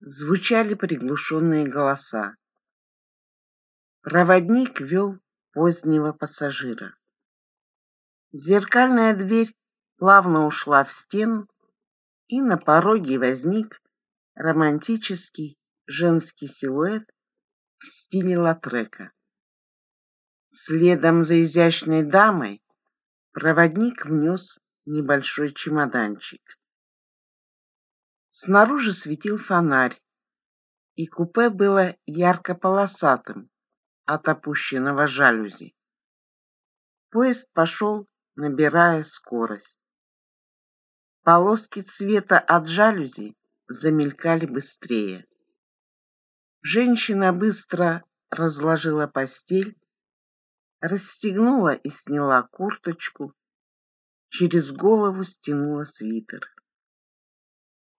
S1: Звучали приглушенные голоса. Проводник вел позднего пассажира. Зеркальная дверь плавно ушла в стену, и на пороге возник романтический женский силуэт в стиле латрека. Следом за изящной дамой проводник внес небольшой чемоданчик. Снаружи светил фонарь, и купе было ярко-полосатым от опущенного жалюзи. Поезд пошел, набирая скорость. Полоски цвета от жалюзи замелькали быстрее. Женщина быстро разложила постель, расстегнула и сняла курточку, через голову стянула свитер.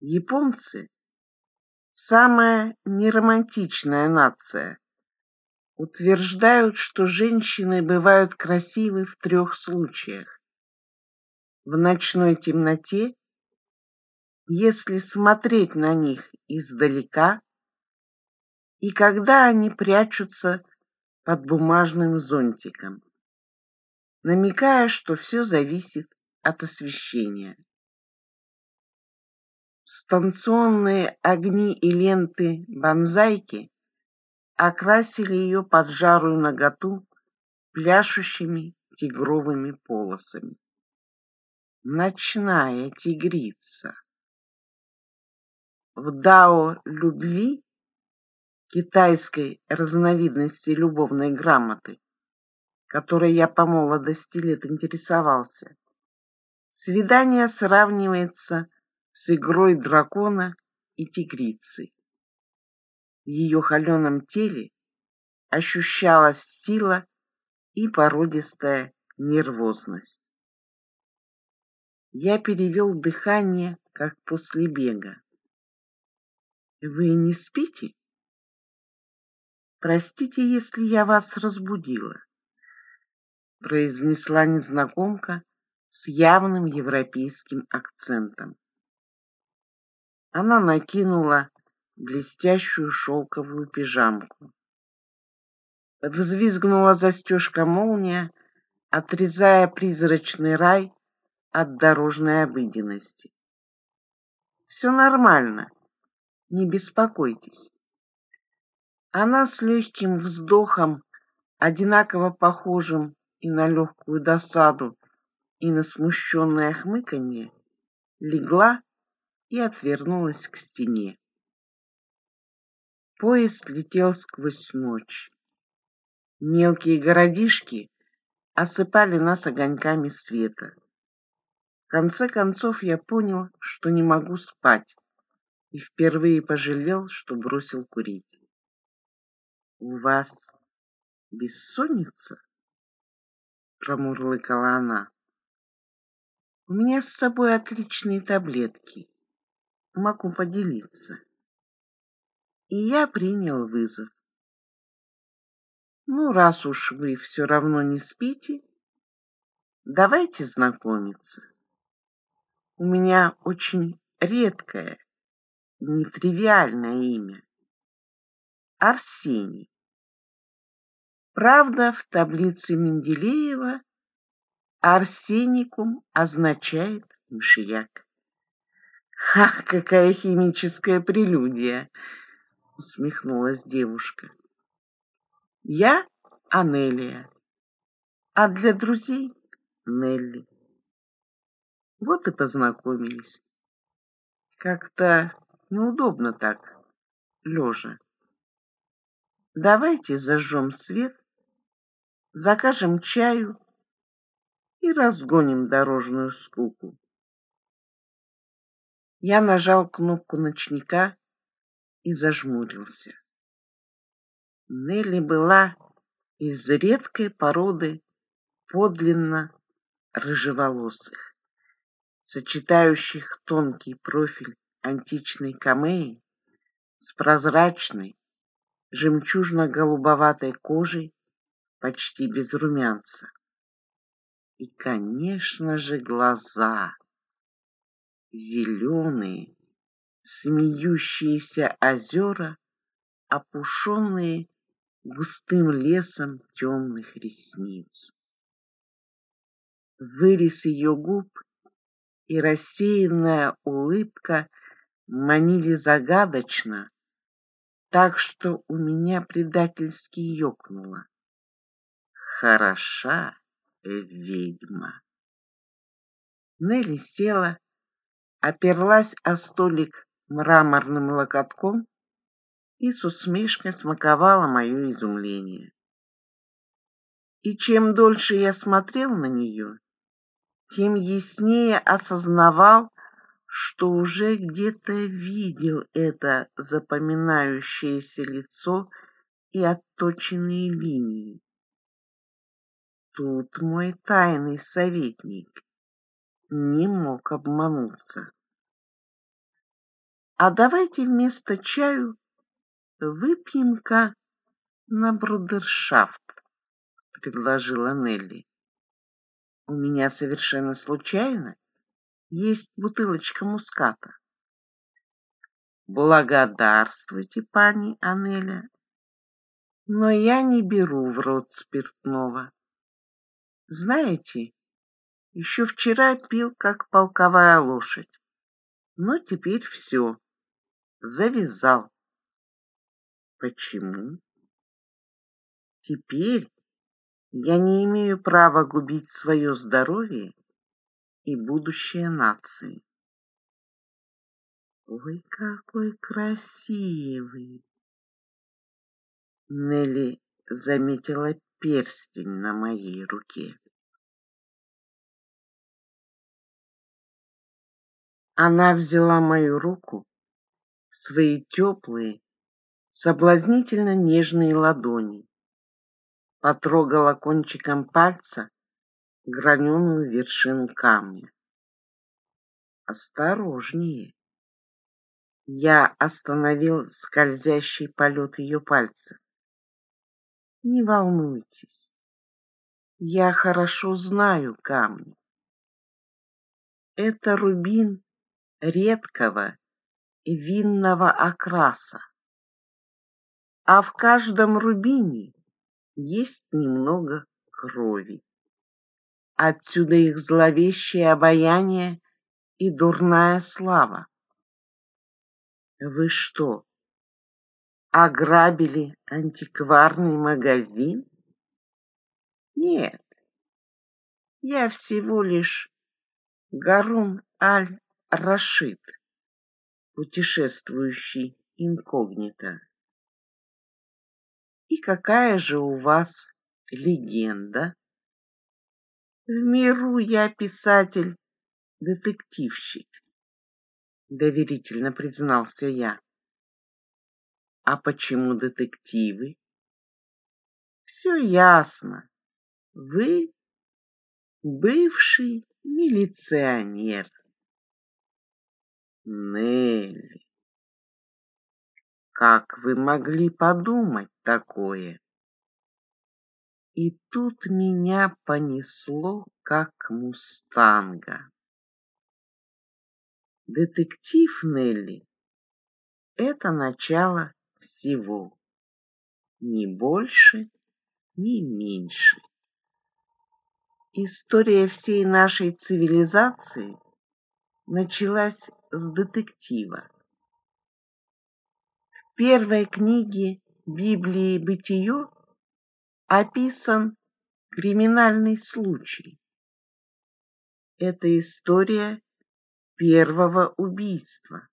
S1: Японцы – самая неромантичная нация. Утверждают, что женщины бывают красивы в трех случаях. В ночной темноте, если смотреть на них издалека, и когда они прячутся под бумажным зонтиком, намекая, что все зависит от освещения станционные огни и ленты «Банзайки» окрасили ее поджарую ноготу пляшущими тигровыми полосами. Ночная тигрица. В дао любви, китайской разновидности любовной грамоты, которой я по молодости лет интересовался, свидание сравнивается с игрой дракона и тигрицы. В ее холеном теле ощущалась сила и породистая нервозность. Я перевел дыхание, как после бега. «Вы не спите?» «Простите, если я вас разбудила», — произнесла незнакомка с явным европейским акцентом. Она накинула блестящую шелковую пижамку. Взвизгнула застежка молния, отрезая призрачный рай от дорожной обыденности. «Все нормально, не беспокойтесь». Она с легким вздохом, одинаково похожим и на легкую досаду, и на смущенное хмыканье, легла и отвернулась к стене. Поезд летел сквозь ночь. Мелкие городишки осыпали нас огоньками света. В конце концов я понял, что не могу спать, и впервые пожалел, что бросил курить. «У вас бессонница?» — промурлыкала она. «У меня с собой отличные таблетки могу поделиться. И я принял вызов. Ну, раз уж вы все равно не спите, давайте знакомиться. У меня очень редкое, нетривиальное имя. Арсений. Правда, в таблице Менделеева арсеникум означает мышьяк. «Ха, какая химическая прелюдия!» — усмехнулась девушка. «Я Анелия, а для друзей Нелли. Вот и познакомились. Как-то неудобно так, лежа. Давайте зажжем свет, закажем чаю и разгоним дорожную скуку. Я нажал кнопку ночника и зажмурился. Нелли была из редкой породы подлинно рыжеволосых, сочетающих тонкий профиль античной камеи с прозрачной, жемчужно-голубоватой кожей почти без румянца. И, конечно же, глаза зеленые, смеющиеся озера, опушенные густым лесом темных ресниц. Вырез ее губ и рассеянная улыбка манили загадочно, так что у меня предательски ёкнуло. Хороша ведьма. Нелли села оперлась о столик мраморным локотком и с усмешкой смаковала мое изумление. И чем дольше я смотрел на нее, тем яснее осознавал, что уже где-то видел это запоминающееся лицо и отточенные линии. Тут мой тайный советник не мог обмануться. А давайте вместо чаю выпьем-ка на брудершафт, предложила Нелли. У меня совершенно случайно есть бутылочка муската. Благодарствуйте, пани Анеля, но я не беру в рот спиртного. Знаете, еще вчера пил, как полковая лошадь, но теперь все, завязал. Почему? Теперь я не имею права губить свое здоровье и будущее нации. Ой, какой красивый! Нелли заметила перстень на моей руке. Она взяла мою руку в свои тёплые, соблазнительно нежные ладони, потрогала кончиком пальца граненую вершину камня. «Осторожнее!» Я остановил скользящий полёт её пальцев. «Не волнуйтесь, я хорошо знаю камни. Это рубин редкого винного окраса, а в каждом рубине есть немного крови. Отсюда их зловещее обаяние и дурная слава. Вы что, ограбили антикварный магазин? Нет, я всего лишь Гарун Аль Рашид, путешествующий инкогнито. И какая же у вас легенда? В миру я писатель-детективщик, доверительно признался я. А почему детективы? Все ясно. Вы бывший милиционер. Нелли, как вы могли подумать такое? И тут меня понесло, как мустанга. Детектив Нелли — это начало всего, не больше, не меньше. История всей нашей цивилизации началась с детектива. В первой книге Библии «Бытие» описан криминальный случай. Это история первого убийства.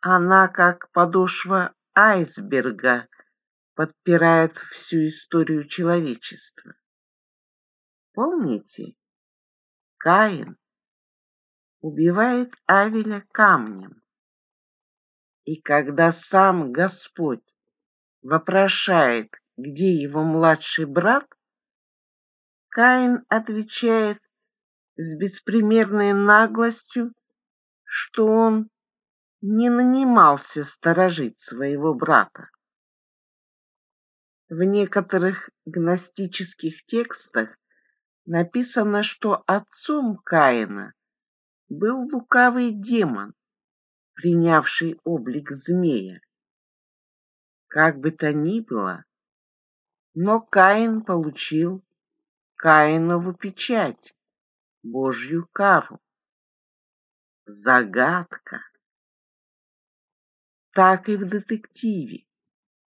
S1: Она, как подошва айсберга, подпирает всю историю человечества. Помните? Каин, убивает Авеля камнем. И когда сам Господь вопрошает, где его младший брат, Каин отвечает с беспримерной наглостью, что он не нанимался сторожить своего брата. В некоторых гностических текстах написано, что отцом Каина был лукавый демон, принявший облик змея. Как бы то ни было, но Каин получил Каинову печать, Божью кару. Загадка. Так и в детективе.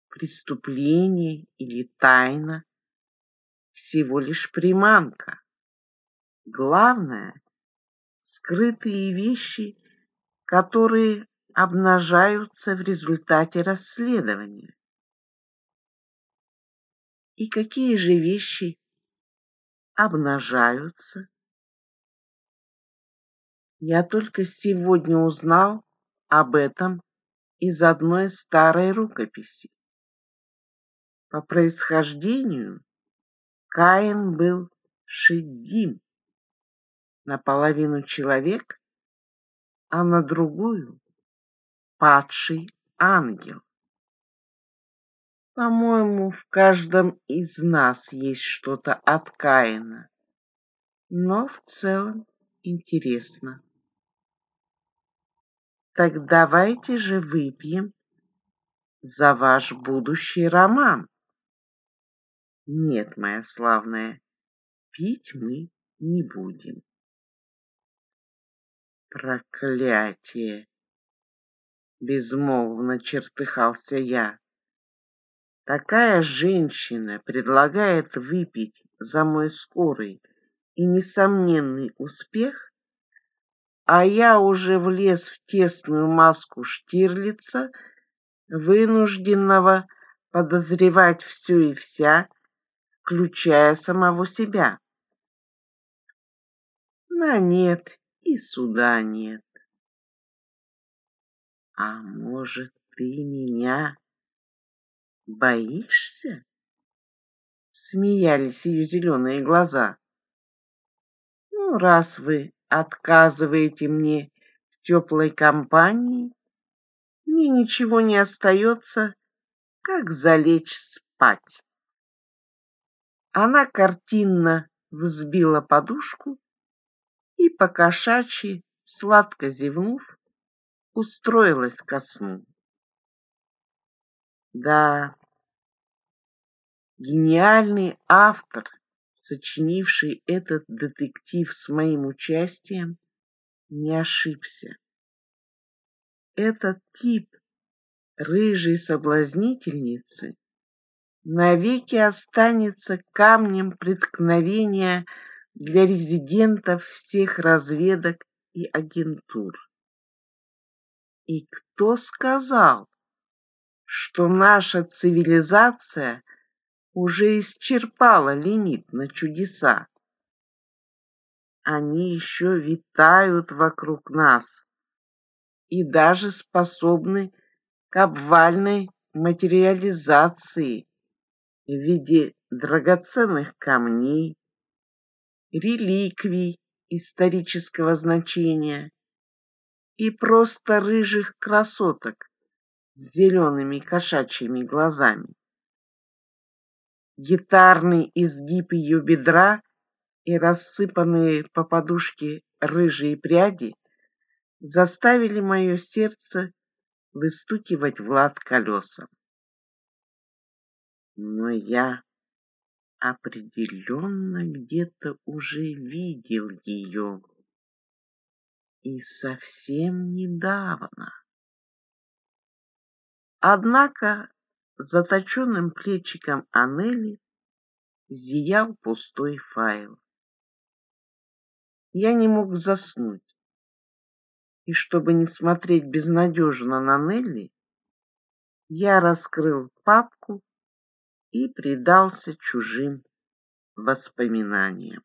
S1: Преступление или тайна – всего лишь приманка. Главное скрытые вещи, которые обнажаются в результате расследования. И какие же вещи обнажаются? Я только сегодня узнал об этом из одной старой рукописи. По происхождению Каин был шедим, наполовину человек, а на другую — падший ангел. По-моему, в каждом из нас есть что-то от Каина, но в целом интересно. Так давайте же выпьем за ваш будущий роман. Нет, моя славная, пить мы не будем. Проклятие! Безмолвно чертыхался я. Такая женщина предлагает выпить за мой скорый и несомненный успех, а я уже влез в тесную маску Штирлица, вынужденного подозревать все и вся, включая самого себя. На нет и суда нет. А может, ты меня боишься? Смеялись ее зеленые глаза. Ну, раз вы отказываете мне в теплой компании, мне ничего не остается, как залечь спать. Она картинно взбила подушку и, покошачьи, сладко зевнув, устроилась ко сну. Да, гениальный автор, сочинивший этот детектив с моим участием, не ошибся. Этот тип рыжей соблазнительницы навеки останется камнем преткновения для резидентов всех разведок и агентур. И кто сказал, что наша цивилизация уже исчерпала лимит на чудеса? Они еще витают вокруг нас и даже способны к обвальной материализации в виде драгоценных камней, реликвий исторического значения и просто рыжих красоток с зелеными кошачьими глазами. Гитарный изгиб ее бедра и рассыпанные по подушке рыжие пряди заставили мое сердце выстукивать Влад колесом. Но я определенно где-то уже видел ее. И совсем недавно. Однако заточенным плечиком Анели зиял пустой файл. Я не мог заснуть. И чтобы не смотреть безнадежно на Нелли, я раскрыл папку и предался чужим воспоминаниям.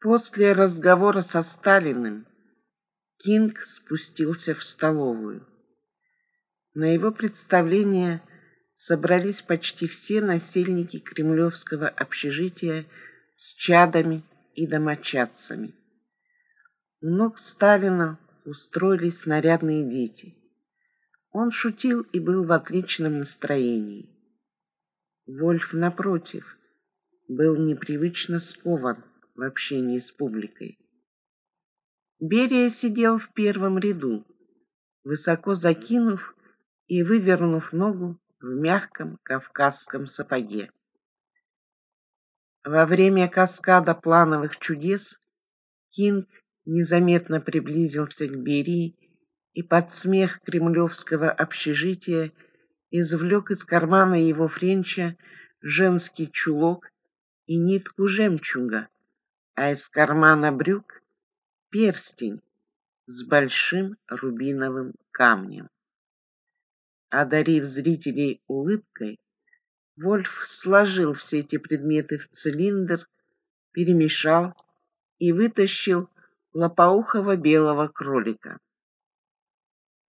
S1: После разговора со Сталиным Кинг спустился в столовую. На его представление собрались почти все насельники кремлевского общежития с чадами и домочадцами. У ног Сталина устроились нарядные дети – он шутил и был в отличном настроении. Вольф, напротив, был непривычно скован в общении с публикой. Берия сидел в первом ряду, высоко закинув и вывернув ногу в мягком кавказском сапоге. Во время каскада плановых чудес Кинг незаметно приблизился к Берии и под смех кремлевского общежития извлек из кармана его френча женский чулок и нитку жемчуга, а из кармана брюк — перстень с большим рубиновым камнем. Одарив зрителей улыбкой, Вольф сложил все эти предметы в цилиндр, перемешал и вытащил лопоухого белого кролика.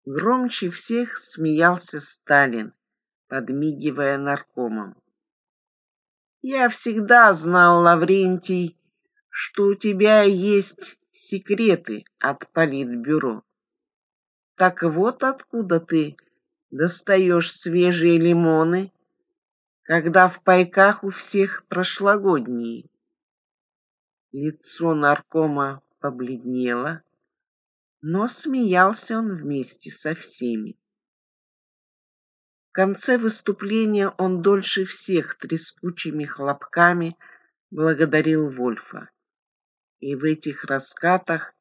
S1: Громче всех смеялся Сталин, подмигивая наркомам. Я всегда знал, Лаврентий, что у тебя есть секреты от политбюро. Так вот откуда ты достаешь свежие лимоны, когда в пайках у всех прошлогодние. Лицо наркома побледнело, но смеялся он вместе со всеми. В конце выступления он дольше всех трескучими хлопками благодарил Вольфа. И в этих раскатах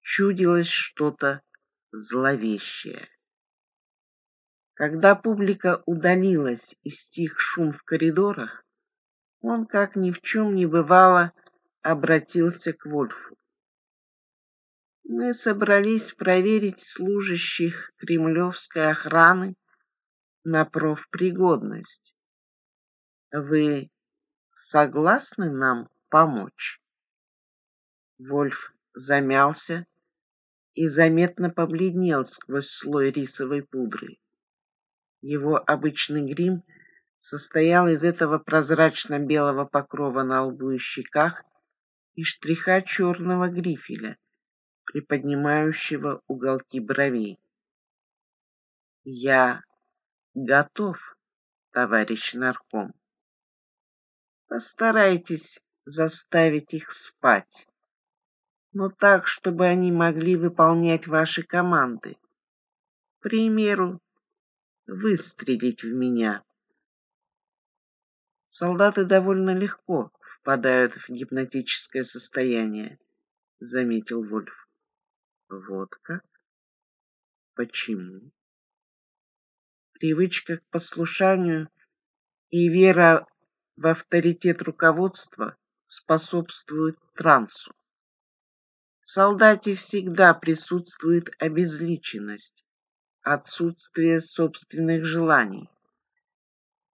S1: чудилось что-то зловещее. Когда публика удалилась и стих шум в коридорах, он, как ни в чем не бывало, обратился к Вольфу. Мы собрались проверить служащих кремлевской охраны на профпригодность. Вы согласны нам помочь? Вольф замялся и заметно побледнел сквозь слой рисовой пудры. Его обычный грим состоял из этого прозрачно-белого покрова на лбу и щеках и штриха черного грифеля, приподнимающего уголки бровей. «Я готов, товарищ нарком. Постарайтесь заставить их спать, но так, чтобы они могли выполнять ваши команды. К примеру, выстрелить в меня». Солдаты довольно легко впадают в гипнотическое состояние, заметил Вольф. Вот как? Почему? Привычка к послушанию и вера в авторитет руководства способствуют трансу. В солдате всегда присутствует обезличенность, отсутствие собственных желаний.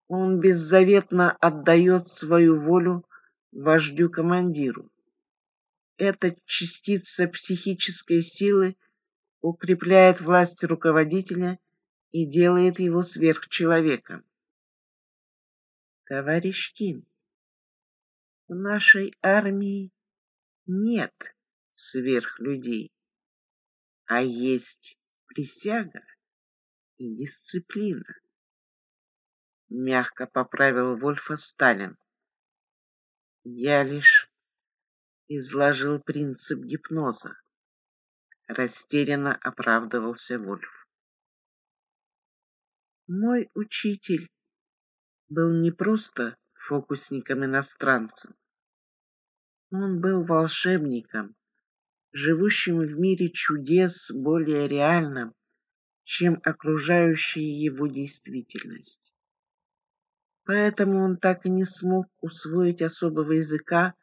S1: Он беззаветно отдает свою волю вождю-командиру эта частица психической силы укрепляет власть руководителя и делает его сверхчеловеком. Товарищ Кин, в нашей армии нет сверхлюдей, а есть присяга и дисциплина. Мягко поправил Вольфа Сталин. Я лишь изложил принцип гипноза. Растерянно оправдывался Вольф. Мой учитель был не просто фокусником-иностранцем. Он был волшебником, живущим в мире чудес более реальным, чем окружающая его действительность. Поэтому он так и не смог усвоить особого языка,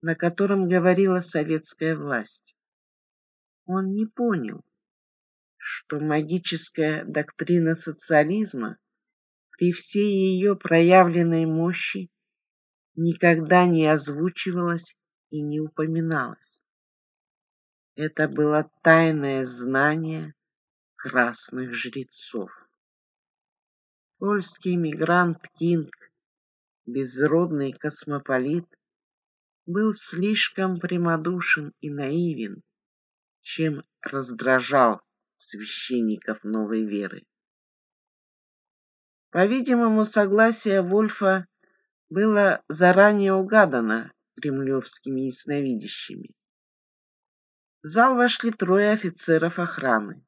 S1: на котором говорила советская власть. Он не понял, что магическая доктрина социализма при всей ее проявленной мощи никогда не озвучивалась и не упоминалась. Это было тайное знание красных жрецов. Польский мигрант Кинг, безродный космополит, был слишком прямодушен и наивен, чем раздражал священников новой веры. По-видимому, согласие Вольфа было заранее угадано кремлевскими ясновидящими. В зал вошли трое офицеров охраны.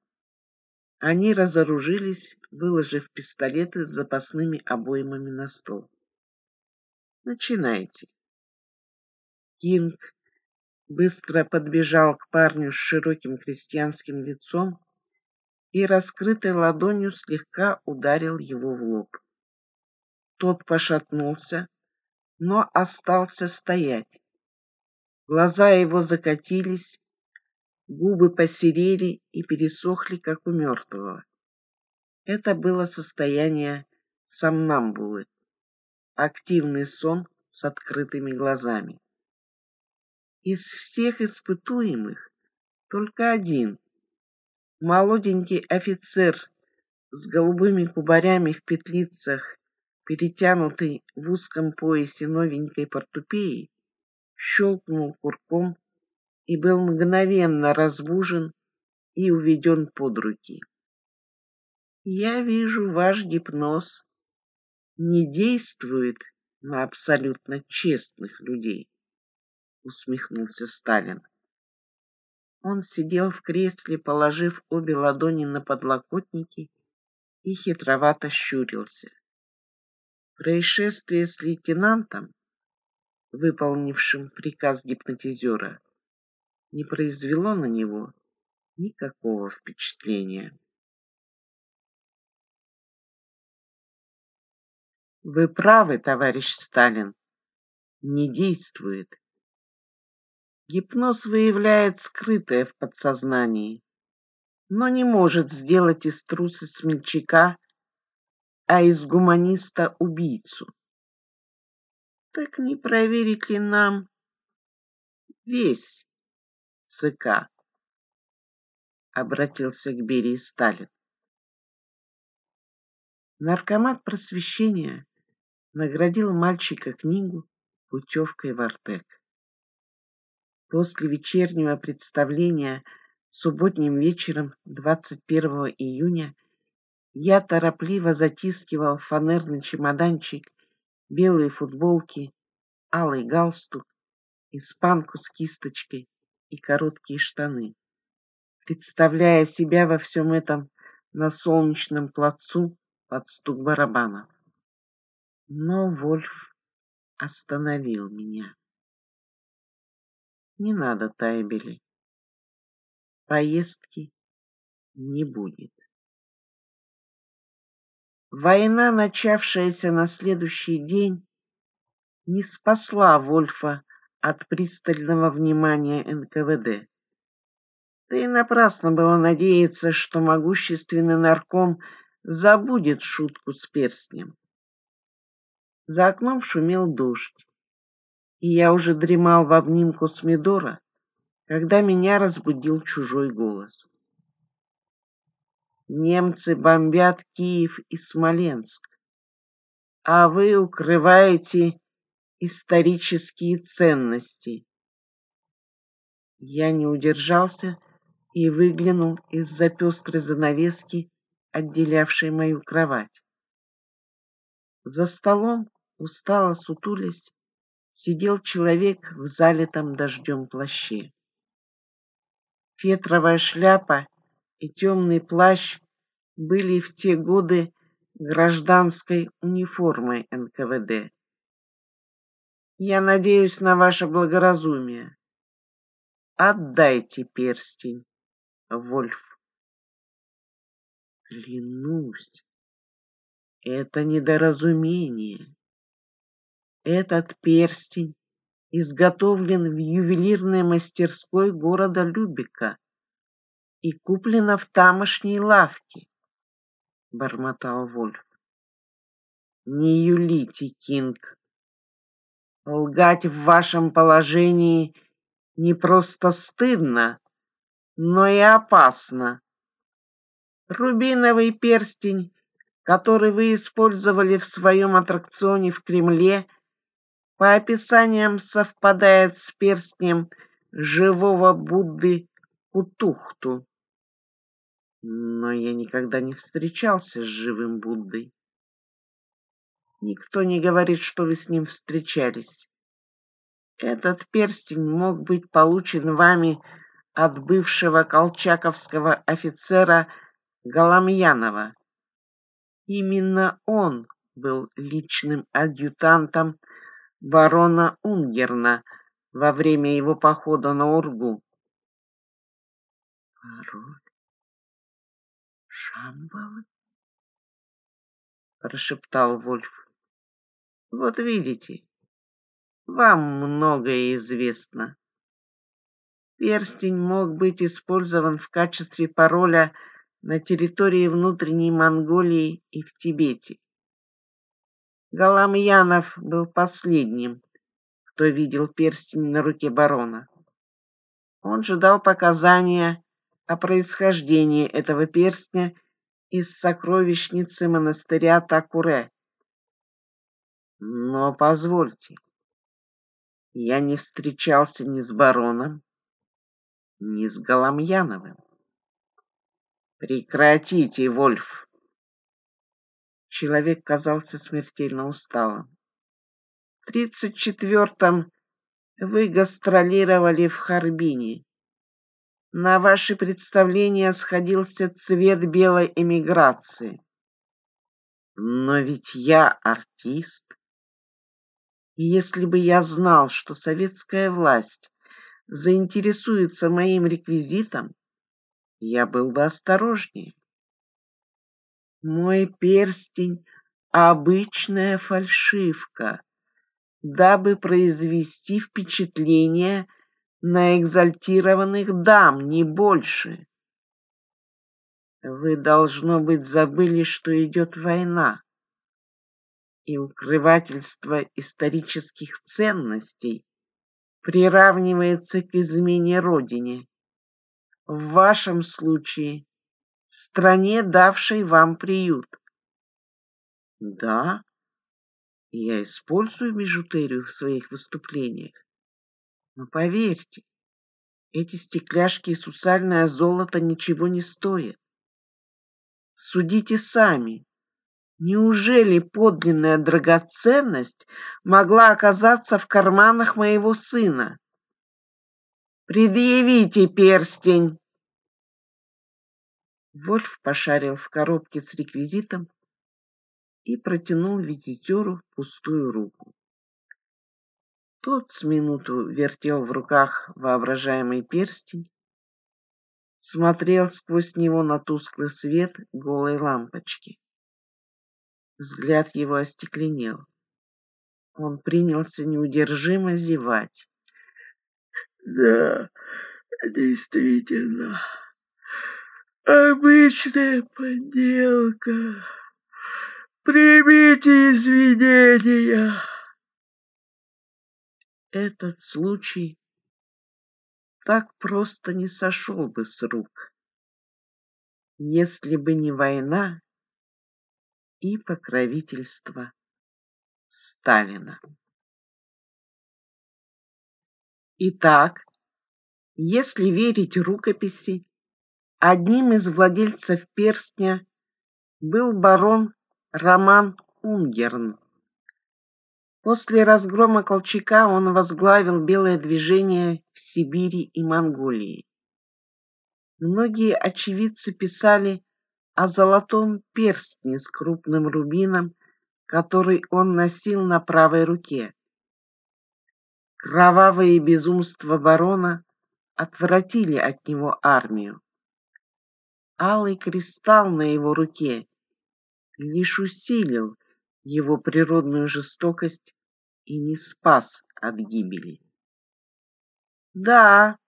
S1: Они разоружились, выложив пистолеты с запасными обоймами на стол. «Начинайте», Кинг быстро подбежал к парню с широким крестьянским лицом и раскрытой ладонью слегка ударил его в лоб. Тот пошатнулся, но остался стоять. Глаза его закатились, губы посерели и пересохли, как у мертвого. Это было состояние сомнамбулы, активный сон с открытыми глазами. Из всех испытуемых только один, молоденький офицер с голубыми кубарями в петлицах, перетянутый в узком поясе новенькой портупеи, щелкнул курком и был мгновенно разбужен и уведен под руки. «Я вижу, ваш гипноз не действует на абсолютно честных людей» усмехнулся Сталин. Он сидел в кресле, положив обе ладони на подлокотники и хитровато щурился. Происшествие с лейтенантом, выполнившим приказ гипнотизера, не произвело на него никакого впечатления. Вы правы, товарищ Сталин. Не действует Гипноз выявляет скрытое в подсознании, но не может сделать из труса смельчака, а из гуманиста убийцу. Так не проверить ли нам весь ЦК? Обратился к Берии Сталин. Наркомат просвещения наградил мальчика книгу путевкой в Артек. После вечернего представления субботним вечером 21 июня я торопливо затискивал фанерный чемоданчик, белые футболки, алый галстук, испанку с кисточкой и короткие штаны. Представляя себя во всем этом на солнечном плацу под стук барабанов. Но Вольф остановил меня не надо Тайбели. Поездки не будет. Война, начавшаяся на следующий день, не спасла Вольфа от пристального внимания НКВД. Да и напрасно было надеяться, что могущественный нарком забудет шутку с перстнем. За окном шумел дождь и я уже дремал в обнимку с Мидора, когда меня разбудил чужой голос. Немцы бомбят Киев и Смоленск, а вы укрываете исторические ценности. Я не удержался и выглянул из-за пестрой занавески, отделявшей мою кровать. За столом, устало сутулясь, сидел человек в залитом дождем плаще. Фетровая шляпа и темный плащ были в те годы гражданской униформой НКВД. Я надеюсь на ваше благоразумие. Отдайте перстень, Вольф. Клянусь, это недоразумение. Этот перстень изготовлен в ювелирной мастерской города Любека и куплен в тамошней лавке, — бормотал Вольф. Не юлите, Кинг. Лгать в вашем положении не просто стыдно, но и опасно. Рубиновый перстень, который вы использовали в своем аттракционе в Кремле — по описаниям совпадает с перстнем живого Будды Кутухту. Но я никогда не встречался с живым Буддой. Никто не говорит, что вы с ним встречались. Этот перстень мог быть получен вами от бывшего колчаковского офицера Голомьянова. Именно он был личным адъютантом барона Унгерна во время его похода на Ургу. Король Шамбалы? прошептал Вольф. Вот видите, вам многое известно. Перстень мог быть использован в качестве пароля на территории внутренней Монголии и в Тибете. Галамьянов был последним, кто видел перстень на руке барона. Он же дал показания о происхождении этого перстня из сокровищницы монастыря Такуре. Но позвольте, я не встречался ни с бароном, ни с Голомьяновым. Прекратите, Вольф. Человек казался смертельно усталым. В 34-м вы гастролировали в Харбине. На ваши представления сходился цвет белой эмиграции. Но ведь я артист. И если бы я знал, что советская власть заинтересуется моим реквизитом, я был бы осторожнее. Мой перстень — обычная фальшивка, дабы произвести впечатление на экзальтированных дам, не больше. Вы, должно быть, забыли, что идет война, и укрывательство исторических ценностей приравнивается к измене Родине. В вашем случае стране, давшей вам приют. Да, я использую бижутерию в своих выступлениях, но поверьте, эти стекляшки и сусальное золото ничего не стоят. Судите сами. Неужели подлинная драгоценность могла оказаться в карманах моего сына? Предъявите перстень. Вольф пошарил в коробке с реквизитом и протянул визитеру пустую руку. Тот с минуту вертел в руках воображаемый перстень, смотрел сквозь него на тусклый свет голой лампочки. Взгляд его остекленел. Он принялся неудержимо зевать. «Да, действительно», обычная подделка. Примите извинения. Этот случай так просто не сошел бы с рук, если бы не война и покровительство Сталина. Итак, если верить рукописи, Одним из владельцев перстня был барон Роман Унгерн. После разгрома Колчака он возглавил белое движение в Сибири и Монголии. Многие очевидцы писали о золотом перстне с крупным рубином, который он носил на правой руке. Кровавые безумства барона отвратили от него армию алый кристалл на его руке лишь усилил его природную жестокость и не спас от гибели. Да,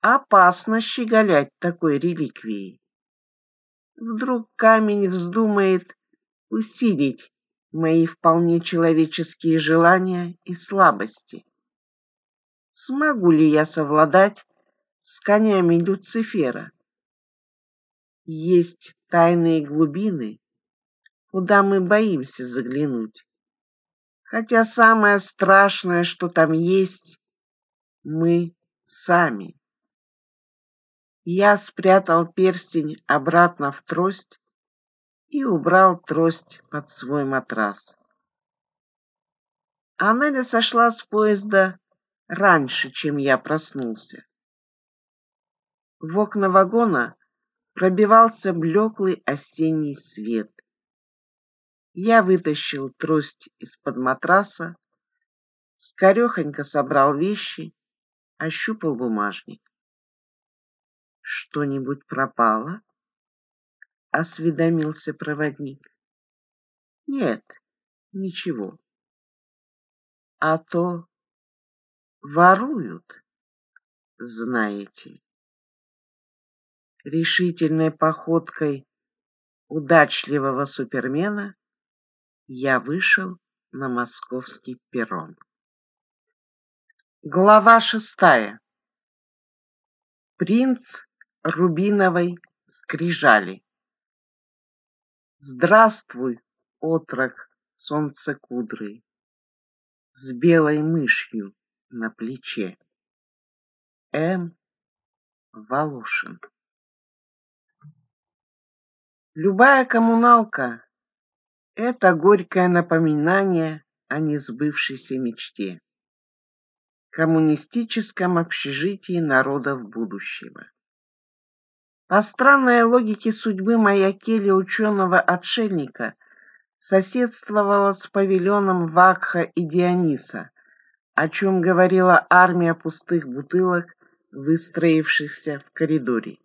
S1: опасно щеголять такой реликвией. Вдруг камень вздумает усилить мои вполне человеческие желания и слабости. Смогу ли я совладать с конями Люцифера? Есть тайные глубины, куда мы боимся заглянуть. Хотя самое страшное, что там есть, мы сами. Я спрятал перстень обратно в трость и убрал трость под свой матрас. Анеля сошла с поезда раньше, чем я проснулся. В окна вагона пробивался блеклый осенний свет. Я вытащил трость из-под матраса, скорехонько собрал вещи, ощупал бумажник. «Что-нибудь пропало?» — осведомился проводник. «Нет, ничего. А то воруют, знаете» решительной походкой удачливого супермена я вышел на московский перрон. Глава шестая. Принц Рубиновой скрижали. Здравствуй, отрок солнце солнцекудрый, с белой мышью на плече. М. Волошин. Любая коммуналка — это горькое напоминание о несбывшейся мечте коммунистическом общежитии народов будущего. По странной логике судьбы моя келья ученого-отшельника соседствовала с павильоном Вакха и Диониса, о чем говорила армия пустых бутылок, выстроившихся в коридоре.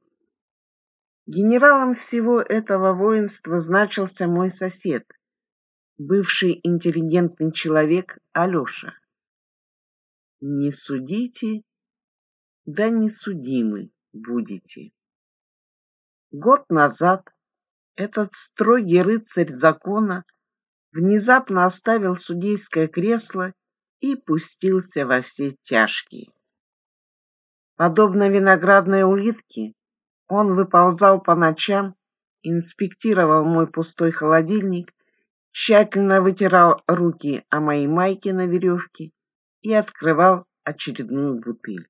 S1: Генералом всего этого воинства значился мой сосед, бывший интеллигентный человек Алёша. Не судите, да не судимы будете. Год назад этот строгий рыцарь закона внезапно оставил судейское кресло и пустился во все тяжкие. Подобно виноградной улитке, он выползал по ночам, инспектировал мой пустой холодильник, тщательно вытирал руки о моей майке на веревке и открывал очередную бутыль.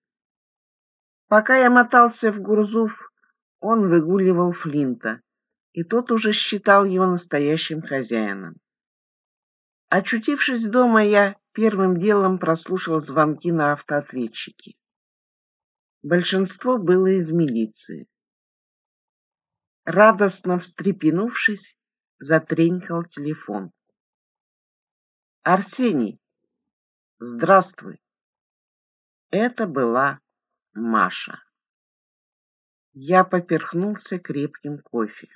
S1: Пока я мотался в Гурзуф, он выгуливал Флинта, и тот уже считал его настоящим хозяином. Очутившись дома, я первым делом прослушал звонки на автоответчики. Большинство было из милиции. Радостно встрепенувшись, затренькал телефон. «Арсений, здравствуй!» Это была Маша. Я поперхнулся крепким кофе.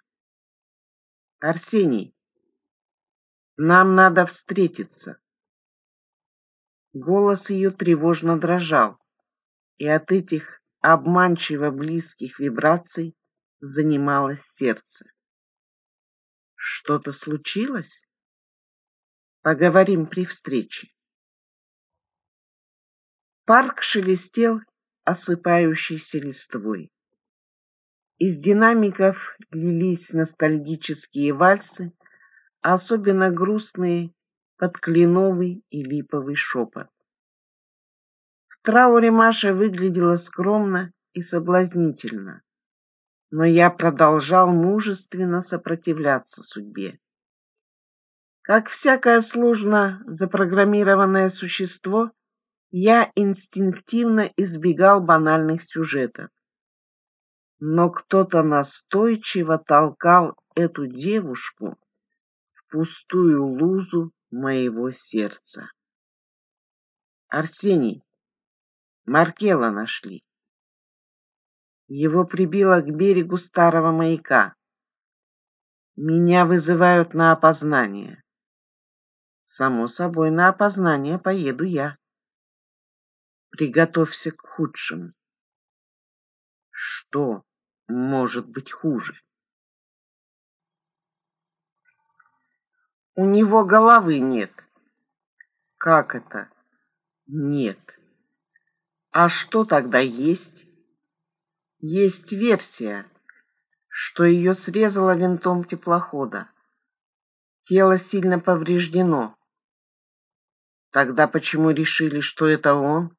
S1: «Арсений, нам надо встретиться!» Голос ее тревожно дрожал, и от этих обманчиво близких вибраций занималось сердце. Что-то случилось? Поговорим при встрече. Парк шелестел осыпающейся листвой. Из динамиков лились ностальгические вальсы, а особенно грустные под кленовый и липовый шепот. В трауре Маша выглядела скромно и соблазнительно но я продолжал мужественно сопротивляться судьбе. Как всякое сложно запрограммированное существо, я инстинктивно избегал банальных сюжетов. Но кто-то настойчиво толкал эту девушку в пустую лузу моего сердца. Арсений, Маркела нашли. Его прибило к берегу старого маяка. Меня вызывают на опознание. Само собой, на опознание поеду я. Приготовься к худшему. Что может быть хуже? У него головы нет. Как это? Нет. А что тогда есть? Есть версия, что ее срезало винтом теплохода. Тело сильно повреждено. Тогда почему решили, что это он?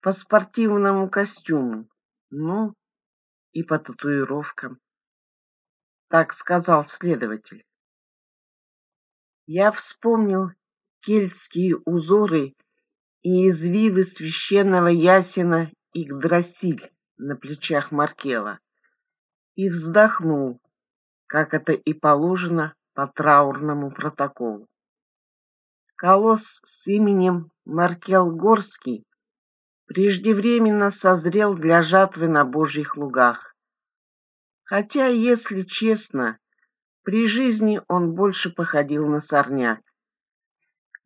S1: По спортивному костюму, ну и по татуировкам. Так сказал следователь. Я вспомнил кельтские узоры и извивы священного ясена Игдрасиль на плечах Маркела и вздохнул, как это и положено по траурному протоколу. Колосс с именем Маркел Горский преждевременно созрел для жатвы на Божьих лугах. Хотя, если честно, при жизни он больше походил на сорняк.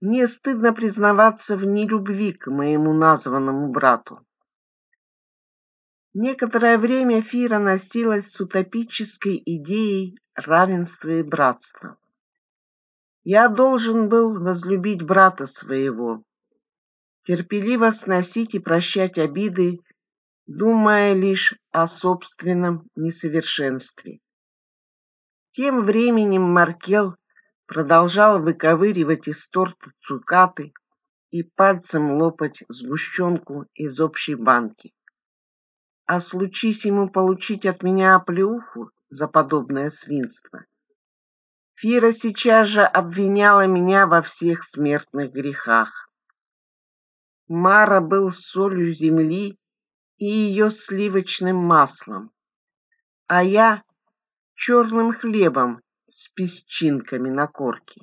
S1: Мне стыдно признаваться в нелюбви к моему названному брату. Некоторое время Фира носилась с утопической идеей равенства и братства. Я должен был возлюбить брата своего, терпеливо сносить и прощать обиды, думая лишь о собственном несовершенстве. Тем временем Маркел продолжал выковыривать из торта цукаты и пальцем лопать сгущенку из общей банки а случись ему получить от меня оплеуху за подобное свинство. Фира сейчас же обвиняла меня во всех смертных грехах. Мара был солью земли и ее сливочным маслом, а я — черным хлебом с песчинками на корке.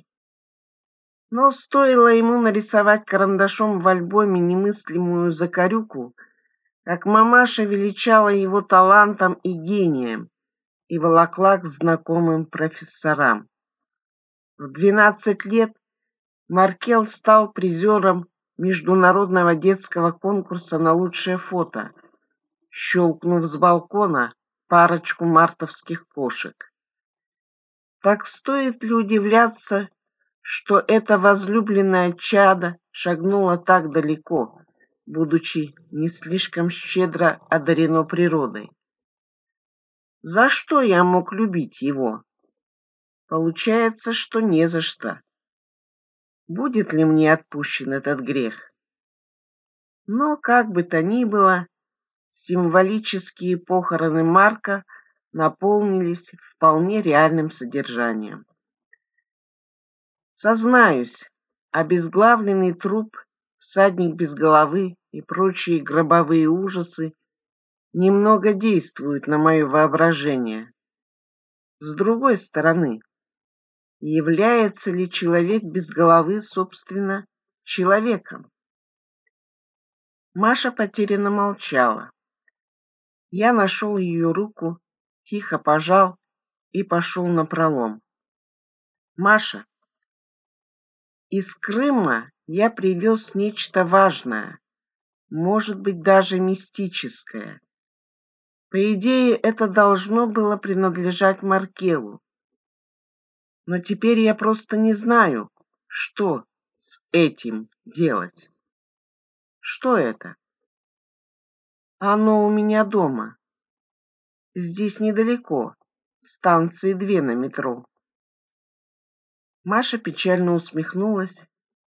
S1: Но стоило ему нарисовать карандашом в альбоме немыслимую закорюку — как мамаша величала его талантом и гением и волокла к знакомым профессорам. В 12 лет Маркел стал призером международного детского конкурса на лучшее фото, щелкнув с балкона парочку мартовских кошек. Так стоит ли удивляться, что это возлюбленное чадо шагнуло так далеко, будучи не слишком щедро одарено природой. За что я мог любить его? Получается, что не за что. Будет ли мне отпущен этот грех? Но, как бы то ни было, символические похороны Марка наполнились вполне реальным содержанием. Сознаюсь, обезглавленный труп – всадник без головы и прочие гробовые ужасы немного действуют на мое воображение. С другой стороны, является ли человек без головы, собственно, человеком? Маша потерянно молчала. Я нашел ее руку, тихо пожал и пошел на пролом. Маша, из Крыма я привез нечто важное, может быть, даже мистическое. По идее, это должно было принадлежать Маркелу. Но теперь я просто не знаю, что с этим делать. Что это? Оно у меня дома. Здесь недалеко, станции две на метро. Маша печально усмехнулась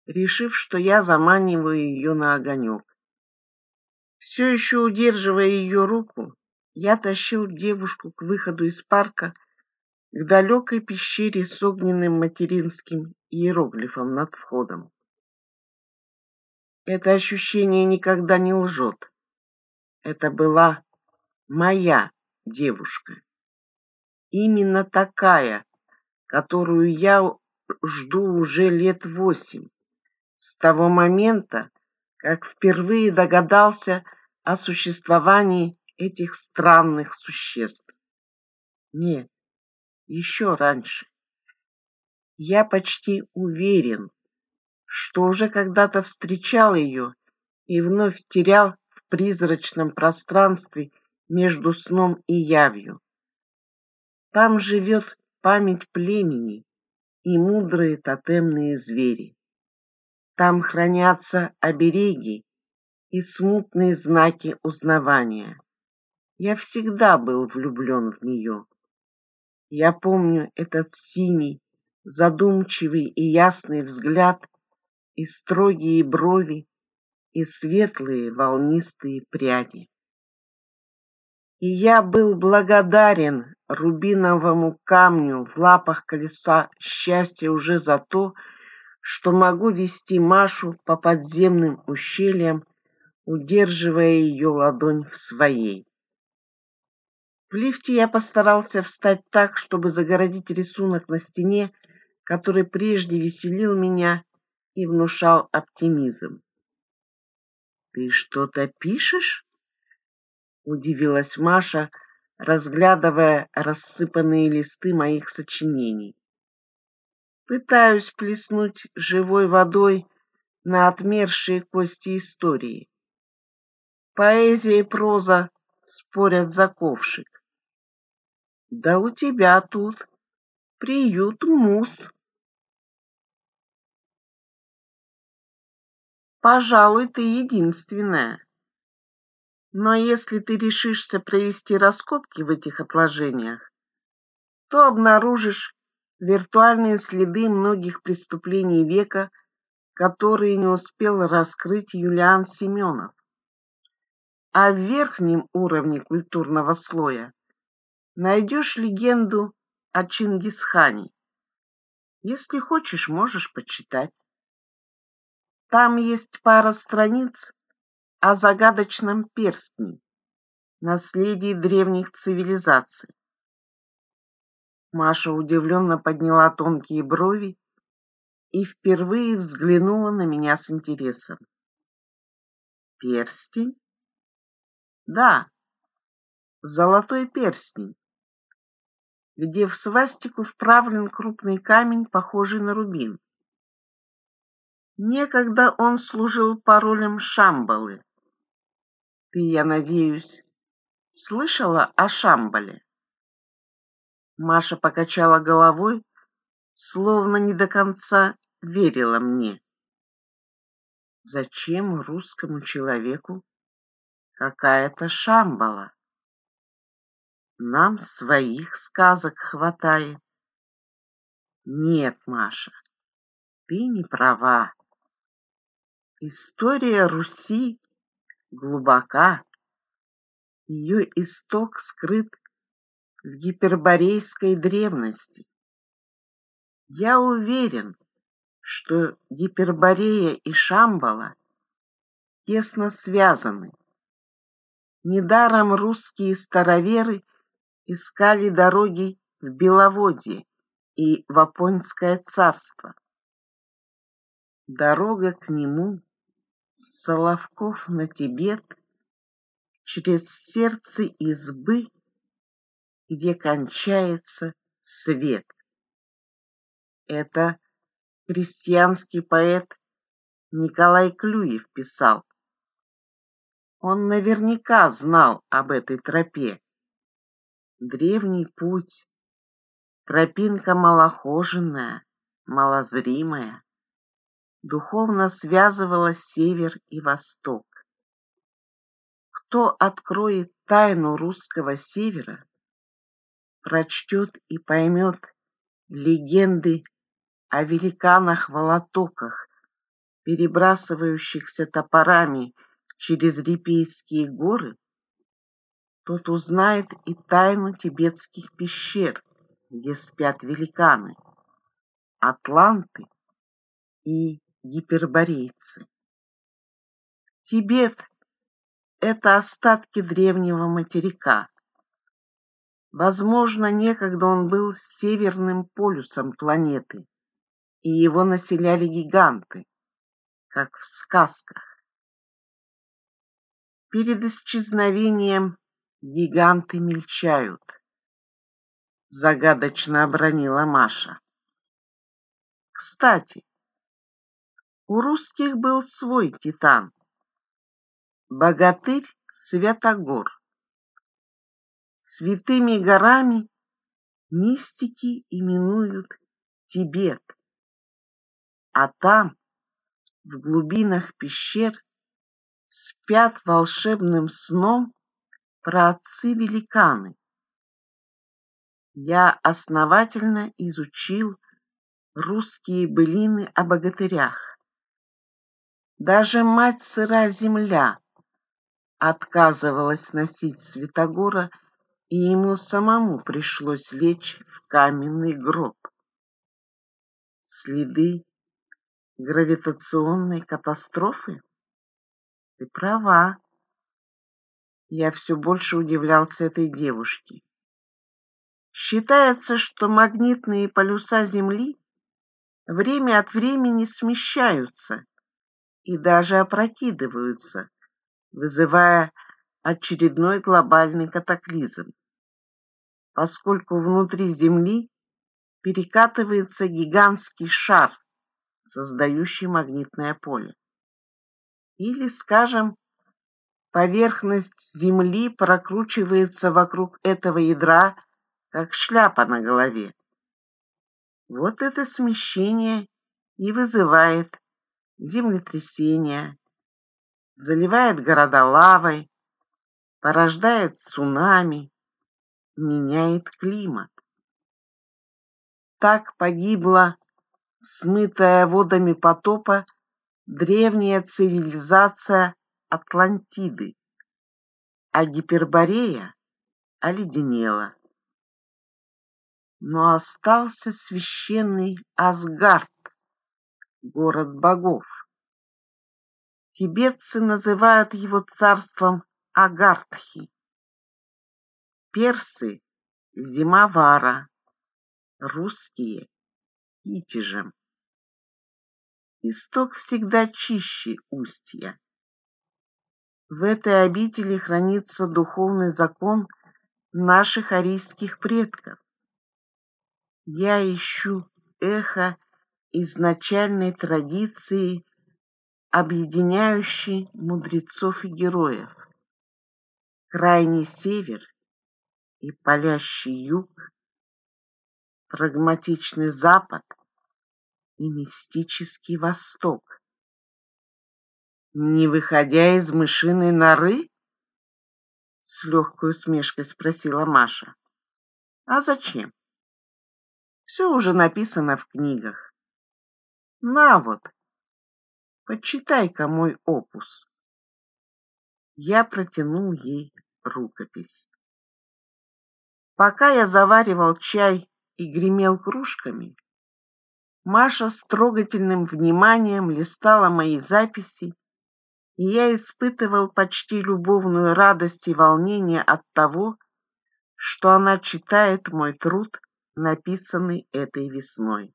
S1: решив, что я заманиваю ее на огонек. Все еще удерживая ее руку, я тащил девушку к выходу из парка, к далекой пещере с огненным материнским иероглифом над входом. Это ощущение никогда не лжет. Это была моя девушка. Именно такая, которую я жду уже лет восемь с того момента, как впервые догадался о существовании этих странных существ. Нет, еще раньше. Я почти уверен, что уже когда-то встречал ее и вновь терял в призрачном пространстве между сном и явью. Там живет память племени и мудрые тотемные звери. Там хранятся обереги и смутные знаки узнавания. Я всегда был влюблен в нее. Я помню этот синий, задумчивый и ясный взгляд, и строгие брови, и светлые волнистые пряди. И я был благодарен рубиновому камню в лапах колеса счастья уже за то, что что могу вести Машу по подземным ущельям, удерживая ее ладонь в своей. В лифте я постарался встать так, чтобы загородить рисунок на стене, который прежде веселил меня и внушал оптимизм. «Ты что-то пишешь?» — удивилась Маша, разглядывая рассыпанные листы моих сочинений пытаюсь плеснуть живой водой на отмершие кости истории. Поэзия и проза спорят за ковшик. Да у тебя тут приют мус. Пожалуй, ты единственная. Но если ты решишься провести раскопки в этих отложениях, то обнаружишь виртуальные следы многих преступлений века, которые не успел раскрыть Юлиан Семенов. А в верхнем уровне культурного слоя найдешь легенду о Чингисхане. Если хочешь, можешь почитать. Там есть пара страниц о загадочном перстне, наследии древних цивилизаций. Маша удивленно подняла тонкие брови и впервые взглянула на меня с интересом. «Перстень?» «Да, золотой перстень, где в свастику вправлен крупный камень, похожий на рубин. Некогда он служил паролем Шамбалы. Ты, я надеюсь, слышала о Шамбале?» Маша покачала головой, словно не до конца верила мне. Зачем русскому человеку какая-то шамбала? Нам своих сказок хватает. Нет, Маша, ты не права. История Руси глубока. Ее исток скрыт в гиперборейской древности. Я уверен, что Гиперборея и Шамбала тесно связаны. Недаром русские староверы искали дороги в Беловодье и в Апонское царство. Дорога к нему с Соловков на Тибет через сердце избы где кончается свет. Это крестьянский поэт Николай Клюев писал. Он наверняка знал об этой тропе. Древний путь, тропинка малохоженная, малозримая, духовно связывала север и восток. Кто откроет тайну русского севера, прочтет и поймет легенды о великанах-волотоках, перебрасывающихся топорами через Репейские горы, тот узнает и тайну тибетских пещер, где спят великаны, атланты и гиперборейцы. Тибет — это остатки древнего материка, Возможно, некогда он был северным полюсом планеты, и его населяли гиганты, как в сказках. Перед исчезновением гиганты мельчают, загадочно обронила Маша. Кстати, у русских был свой титан, богатырь Святогор святыми горами мистики именуют Тибет. А там, в глубинах пещер, спят волшебным сном праотцы-великаны. Я основательно изучил русские былины о богатырях. Даже мать сыра земля отказывалась носить Святогора и ему самому пришлось лечь в каменный гроб. Следы гравитационной катастрофы? Ты права. Я все больше удивлялся этой девушке. Считается, что магнитные полюса Земли время от времени смещаются и даже опрокидываются, вызывая очередной глобальный катаклизм. А поскольку внутри Земли перекатывается гигантский шар, создающий магнитное поле. Или, скажем, поверхность Земли прокручивается вокруг этого ядра, как шляпа на голове. Вот это смещение и вызывает землетрясения, заливает города лавой, порождает цунами, меняет климат. Так погибла, смытая водами потопа, древняя цивилизация Атлантиды, а Гиперборея оледенела. Но остался священный Асгард, город богов. Тибетцы называют его царством Агартхи персы зимовара, русские китежем. Исток всегда чище устья. В этой обители хранится духовный закон наших арийских предков. Я ищу эхо изначальной традиции, объединяющей мудрецов и героев. Крайний север и палящий юг, прагматичный запад и мистический восток. Не выходя из мышиной норы, с легкой усмешкой спросила Маша. А зачем? Все уже написано в книгах. На вот, почитай-ка мой опус. Я протянул ей рукопись. Пока я заваривал чай и гремел кружками, Маша с трогательным вниманием листала мои записи, и я испытывал почти любовную радость и волнение от того, что она читает мой труд, написанный этой весной.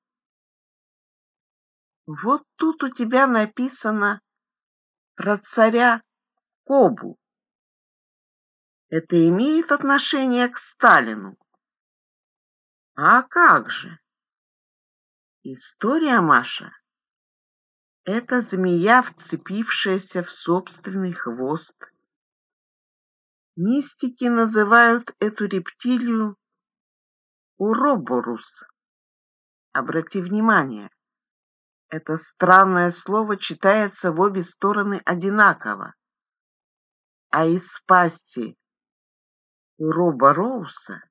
S1: Вот тут у тебя написано про царя Кобу это имеет отношение к Сталину? А как же? История, Маша, это змея, вцепившаяся в собственный хвост. Мистики называют эту рептилию уроборус. Обрати внимание, это странное слово читается в обе стороны одинаково, а из пасти Роба Роуса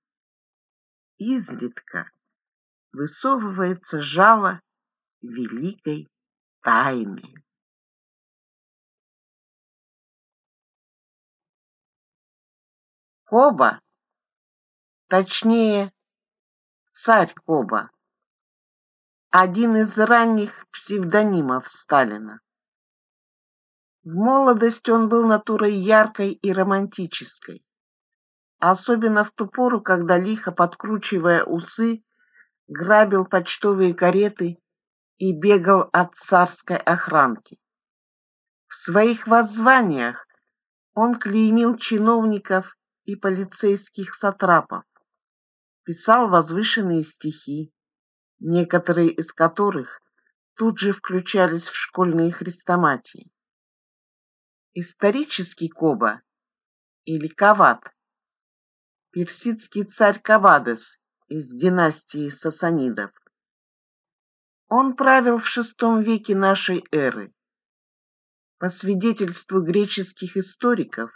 S1: изредка высовывается жало великой тайны. Коба, точнее, царь Коба, один из ранних псевдонимов Сталина. В молодости он был натурой яркой и романтической особенно в ту пору, когда, лихо подкручивая усы, грабил почтовые кареты и бегал от царской охранки. В своих воззваниях он клеймил чиновников и полицейских сатрапов, писал возвышенные стихи, некоторые из которых тут же включались в школьные хрестоматии. Исторический Коба или Кават персидский царь Кавадес из династии сасанидов. Он правил в VI веке нашей эры. По свидетельству греческих историков,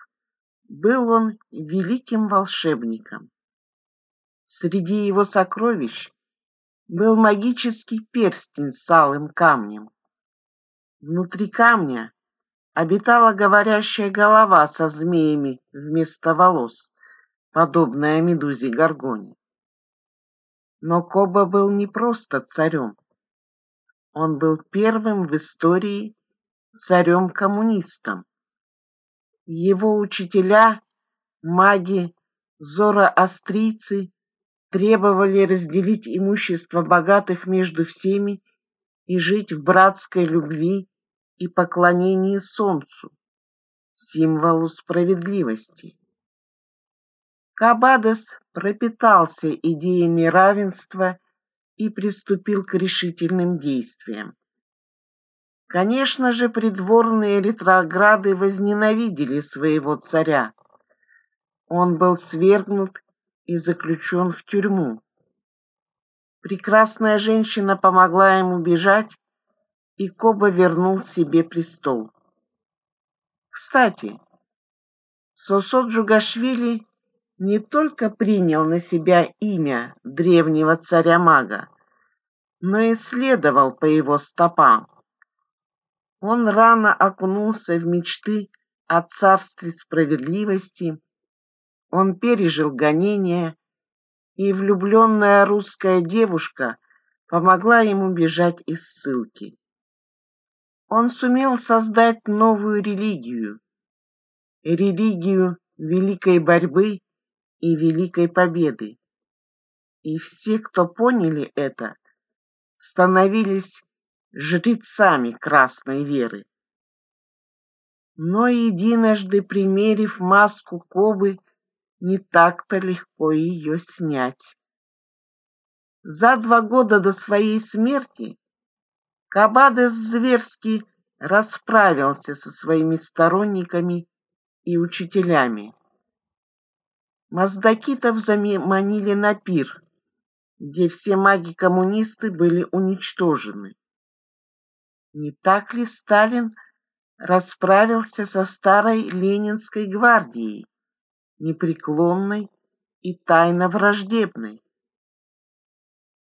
S1: был он великим волшебником. Среди его сокровищ был магический перстень с алым камнем. Внутри камня обитала говорящая голова со змеями вместо волос подобная Медузе Горгоне. Но Коба был не просто царем. Он был первым в истории царем-коммунистом. Его учителя, маги, зороастрийцы требовали разделить имущество богатых между всеми и жить в братской любви и поклонении солнцу, символу справедливости. Кабадос пропитался идеями равенства и приступил к решительным действиям. Конечно же, придворные ретрограды возненавидели своего царя. Он был свергнут и заключен в тюрьму. Прекрасная женщина помогла ему бежать, и Коба вернул себе престол. Кстати, Сосо Джугашвили не только принял на себя имя древнего царя-мага, но и следовал по его стопам. Он рано окунулся в мечты о царстве справедливости, он пережил гонения, и влюбленная русская девушка помогла ему бежать из ссылки. Он сумел создать новую религию, религию великой борьбы и Великой Победы, и все, кто поняли это, становились жрецами красной веры. Но единожды примерив маску Кобы, не так-то легко ее снять. За два года до своей смерти Кабадес зверски расправился со своими сторонниками и учителями. Маздакитов заманили на пир, где все маги-коммунисты были уничтожены. Не так ли Сталин расправился со старой Ленинской гвардией, непреклонной и тайно враждебной?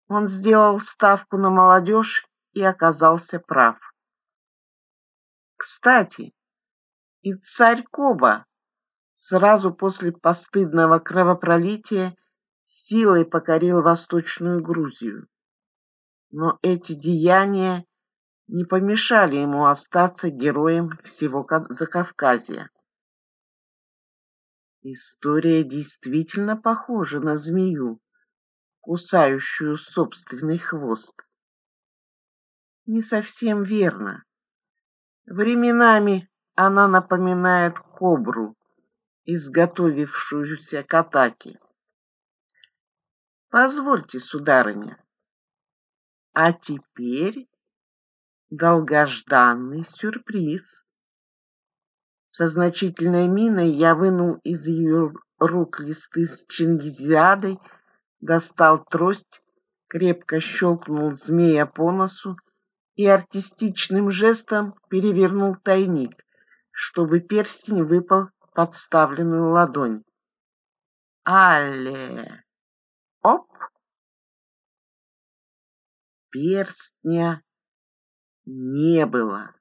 S1: Он сделал ставку на молодежь и оказался прав. Кстати, и царь Коба сразу после постыдного кровопролития силой покорил Восточную Грузию. Но эти деяния не помешали ему остаться героем всего Закавказья. История действительно похожа на змею, кусающую собственный хвост. Не совсем верно. Временами она напоминает кобру, изготовившуюся к атаке. Позвольте, сударыня. А теперь долгожданный сюрприз. Со значительной миной я вынул из ее рук листы с чингизиадой, достал трость, крепко щелкнул змея по носу и артистичным жестом перевернул тайник, чтобы перстень выпал подставленную ладонь. «Але! Оп!» Перстня не было.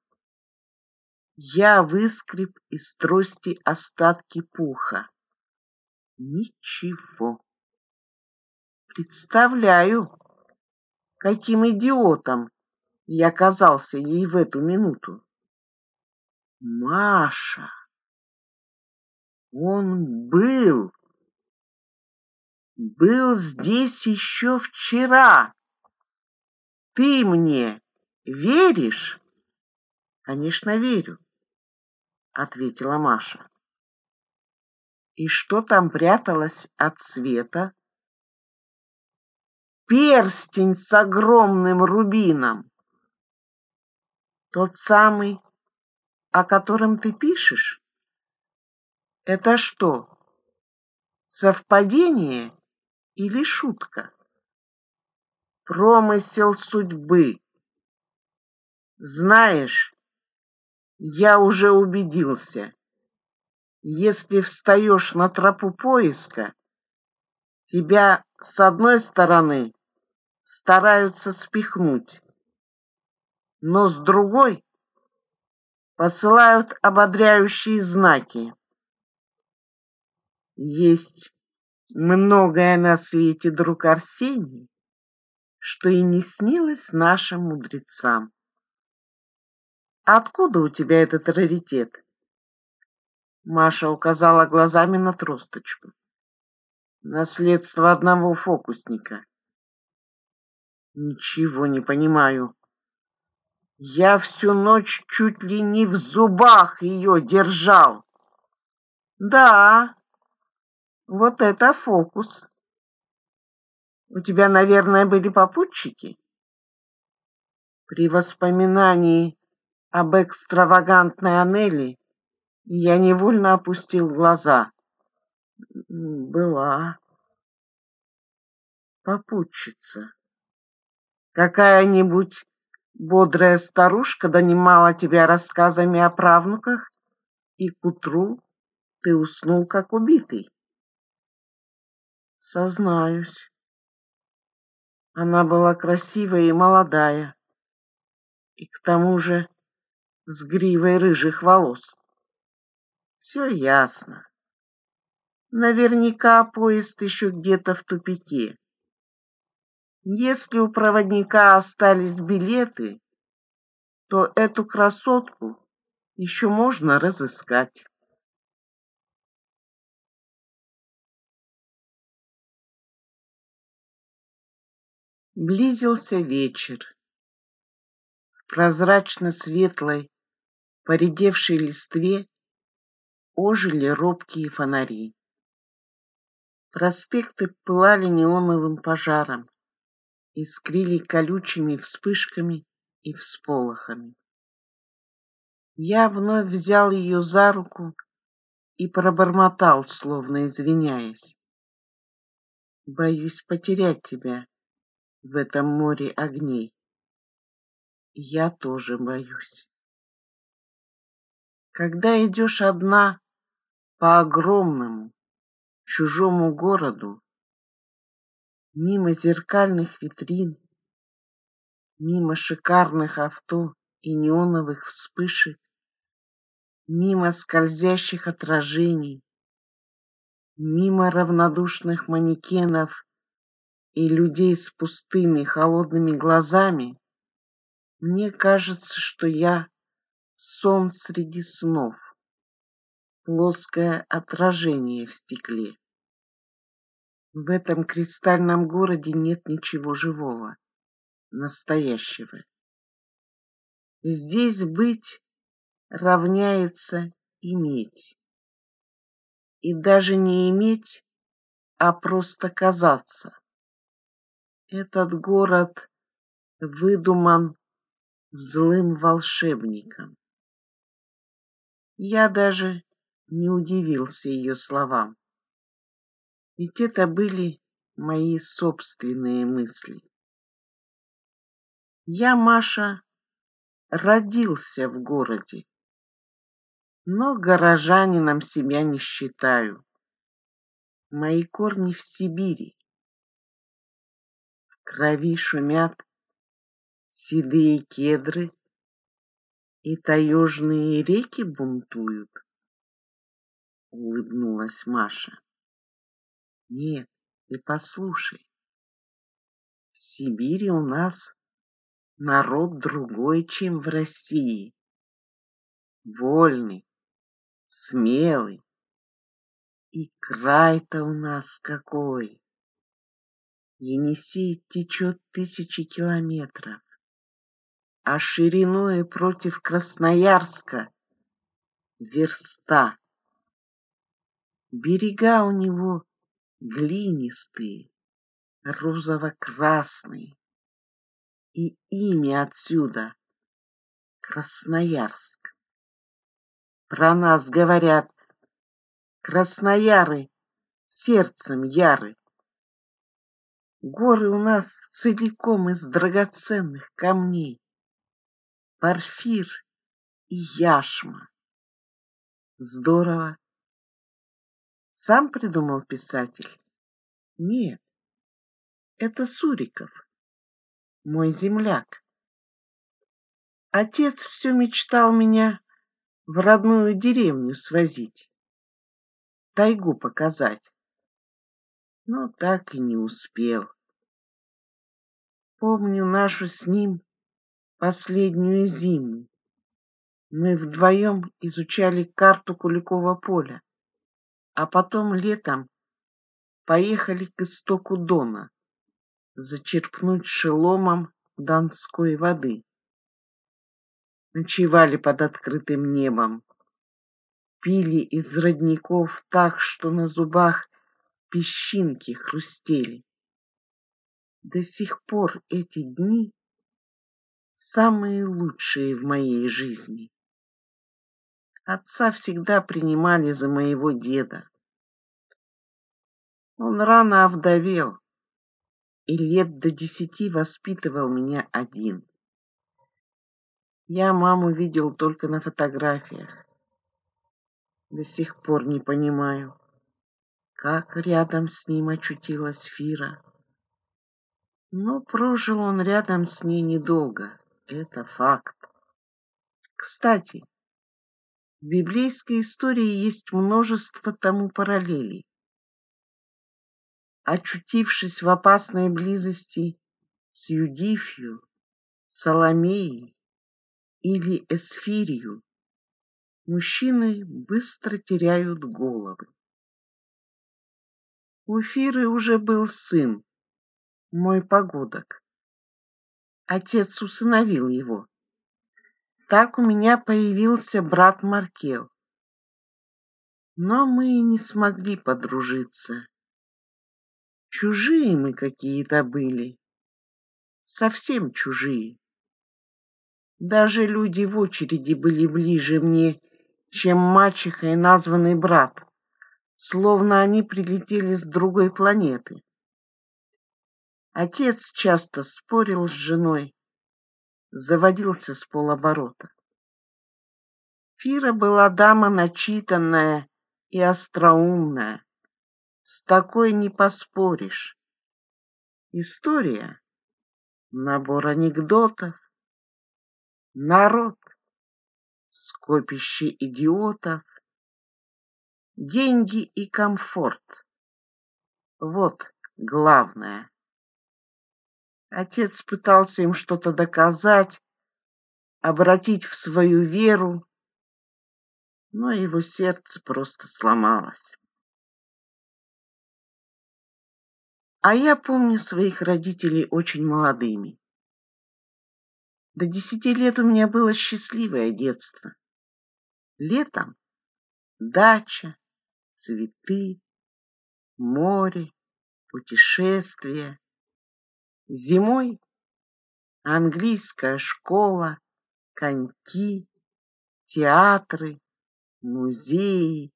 S1: Я выскреб из трости остатки пуха. Ничего. Представляю, каким идиотом я оказался ей в эту минуту. Маша! Он был. Был здесь еще вчера. Ты мне веришь? Конечно, верю, ответила Маша. И что там пряталось от света? Перстень с огромным рубином. Тот самый, о котором ты пишешь? Это что, совпадение или шутка? Промысел судьбы. Знаешь, я уже убедился, если встаешь на тропу поиска, тебя с одной стороны стараются спихнуть, но с другой посылают ободряющие знаки. Есть многое на свете, друг Арсений, что и не снилось нашим мудрецам. Откуда у тебя этот раритет? Маша указала глазами на тросточку. Наследство одного фокусника. Ничего не понимаю. Я всю ночь чуть ли не в зубах ее держал. Да, вот это фокус. У тебя, наверное, были попутчики? При воспоминании об экстравагантной Анели я невольно опустил глаза. Была попутчица. Какая-нибудь бодрая старушка донимала тебя рассказами о правнуках, и к утру ты уснул как убитый. Сознаюсь, она была красивая и молодая, и к тому же с гривой рыжих волос. Все ясно. Наверняка поезд еще где-то в тупике. Если у проводника остались билеты, то эту красотку еще можно разыскать. Близился вечер. В прозрачно-светлой, поредевшей листве ожили робкие фонари. Проспекты пылали неоновым пожаром, искрили колючими вспышками и всполохами. Я вновь взял ее за руку и пробормотал, словно извиняясь. «Боюсь потерять тебя» в этом море огней. Я тоже боюсь. Когда идешь одна по огромному, чужому городу, мимо зеркальных витрин, мимо шикарных авто и неоновых вспышек, мимо скользящих отражений, мимо равнодушных манекенов и людей с пустыми холодными глазами, мне кажется, что я сон среди снов, плоское отражение в стекле. В этом кристальном городе нет ничего живого, настоящего. Здесь быть равняется иметь. И даже не иметь, а просто казаться. Этот город выдуман злым волшебником. Я даже не удивился ее словам, ведь это были мои собственные мысли. Я, Маша, родился в городе, но горожанином себя не считаю. Мои корни в Сибири крови шумят седые кедры, и таежные реки бунтуют? Улыбнулась Маша. Нет, ты послушай. В Сибири у нас народ другой, чем в России. Вольный, смелый. И край-то у нас какой! Енисей течет тысячи километров, а шириной против Красноярска верста. Берега у него глинистые, розово-красные, и имя отсюда — Красноярск. Про нас говорят, краснояры сердцем яры. Горы у нас целиком из драгоценных камней. Порфир и яшма. Здорово. Сам придумал писатель? Нет. Это Суриков, мой земляк. Отец все мечтал меня в родную деревню свозить, тайгу показать но так и не успел. Помню нашу с ним последнюю зиму. Мы вдвоем изучали карту Куликова поля, а потом летом поехали к истоку Дона зачерпнуть шеломом донской воды. Ночевали под открытым небом, пили из родников так, что на зубах песчинки хрустели. До сих пор эти дни самые лучшие в моей жизни. Отца всегда принимали за моего деда. Он рано овдовел и лет до десяти воспитывал меня один. Я маму видел только на фотографиях. До сих пор не понимаю, как рядом с ним очутилась Фира. Но прожил он рядом с ней недолго, это факт. Кстати, в библейской истории есть множество тому параллелей. Очутившись в опасной близости с Юдифью, Соломеей или Эсфирью, мужчины быстро теряют головы. У Фиры уже был сын, мой погодок. Отец усыновил его. Так у меня появился брат Маркел. Но мы не смогли подружиться. Чужие мы какие-то были. Совсем чужие. Даже люди в очереди были ближе мне, чем мачеха и названный брат словно они прилетели с другой планеты. Отец часто спорил с женой, заводился с полоборота. Фира была дама начитанная и остроумная. С такой не поспоришь. История, набор анекдотов, народ, скопище идиотов, деньги и комфорт. Вот главное. Отец пытался им что-то доказать, обратить в свою веру, но его сердце просто сломалось. А я помню своих родителей очень молодыми. До десяти лет у меня было счастливое детство. Летом дача, цветы, море, путешествия. Зимой английская школа, коньки, театры, музеи,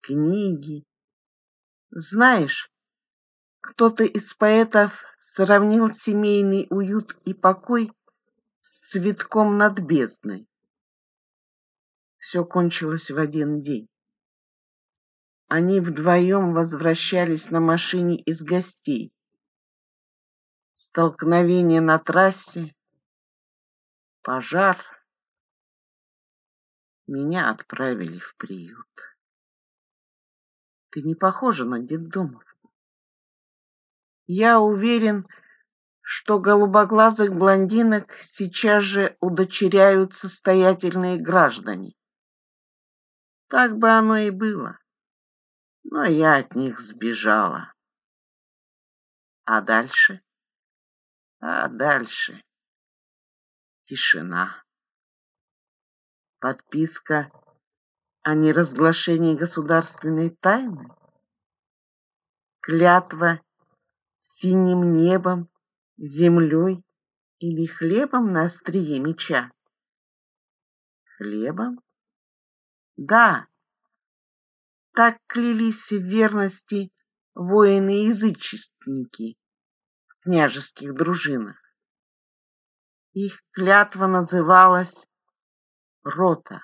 S1: книги. Знаешь, кто-то из поэтов сравнил семейный уют и покой с цветком над бездной. Все кончилось в один день. Они вдвоем возвращались на машине из гостей. Столкновение на трассе, пожар. Меня отправили в приют. Ты не похожа на детдомов. Я уверен, что голубоглазых блондинок сейчас же удочеряют состоятельные граждане. Так бы оно и было но я от них сбежала. А дальше? А дальше? Тишина. Подписка о неразглашении государственной тайны? Клятва синим небом, землей или хлебом на острие меча? Хлебом? Да, так клялись в верности воины-язычественники в княжеских дружинах. Их клятва называлась «Рота».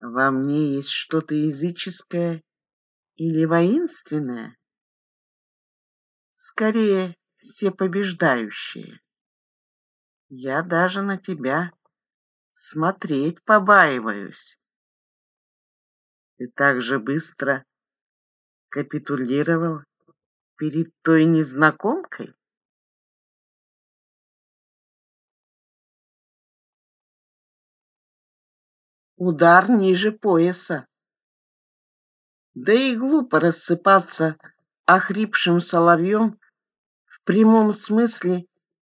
S1: Во мне есть что-то языческое или воинственное? Скорее, все всепобеждающее. Я даже на тебя смотреть побаиваюсь и так же быстро капитулировал перед той незнакомкой? Удар ниже пояса. Да и глупо рассыпаться охрипшим соловьем в прямом смысле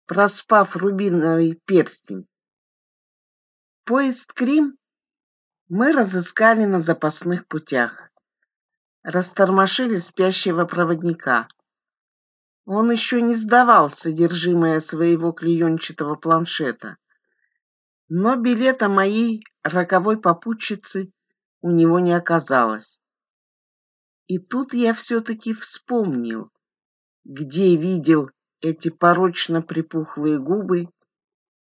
S1: проспав рубиновый перстень. Поезд Крим мы разыскали на запасных путях. Растормошили спящего проводника. Он еще не сдавал содержимое своего клеенчатого планшета. Но билета моей роковой попутчицы у него не оказалось. И тут я все-таки вспомнил, где видел эти порочно припухлые губы,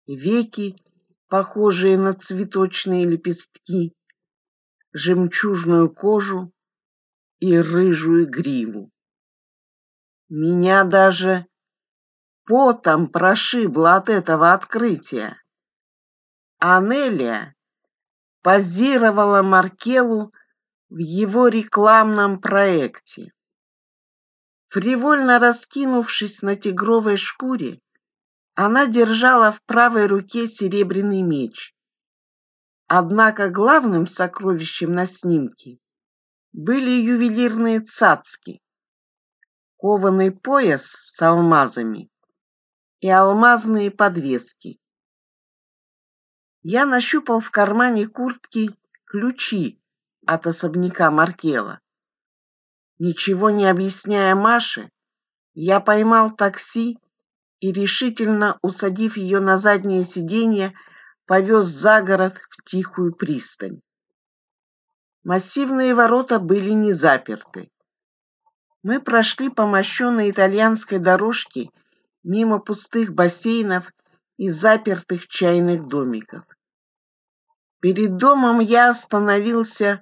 S1: веки похожие на цветочные лепестки, жемчужную кожу и рыжую гриву. Меня даже потом прошибло от этого открытия. Анелия позировала Маркелу в его рекламном проекте. Фривольно раскинувшись на тигровой шкуре, она держала в правой руке серебряный меч. Однако главным сокровищем на снимке были ювелирные цацки, кованый пояс с алмазами и алмазные подвески. Я нащупал в кармане куртки ключи от особняка Маркела. Ничего не объясняя Маше, я поймал такси и, решительно усадив ее на заднее сиденье, повез за город в тихую пристань. Массивные ворота были не заперты. Мы прошли по мощенной итальянской дорожке мимо пустых бассейнов и запертых чайных домиков. Перед домом я остановился,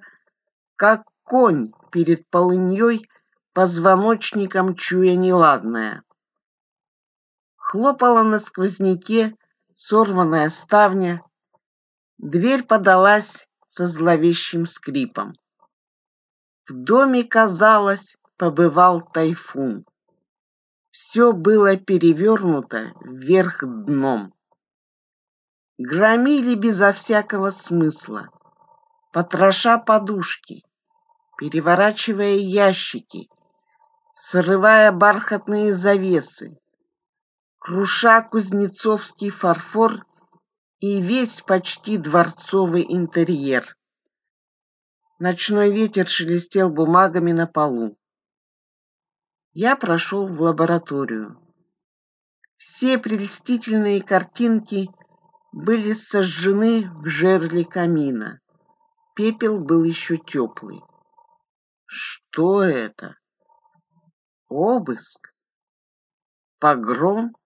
S1: как конь перед полыньей, позвоночником чуя неладное хлопала на сквозняке сорванная ставня, дверь подалась со зловещим скрипом. В доме, казалось, побывал тайфун. Все было перевернуто вверх дном. Громили безо всякого смысла, потроша подушки, переворачивая ящики, срывая бархатные завесы, круша кузнецовский фарфор и весь почти дворцовый интерьер. Ночной ветер шелестел бумагами на полу. Я прошел в лабораторию. Все прелестительные картинки были сожжены в жерле камина. Пепел был еще теплый. Что это? Обыск? Погром?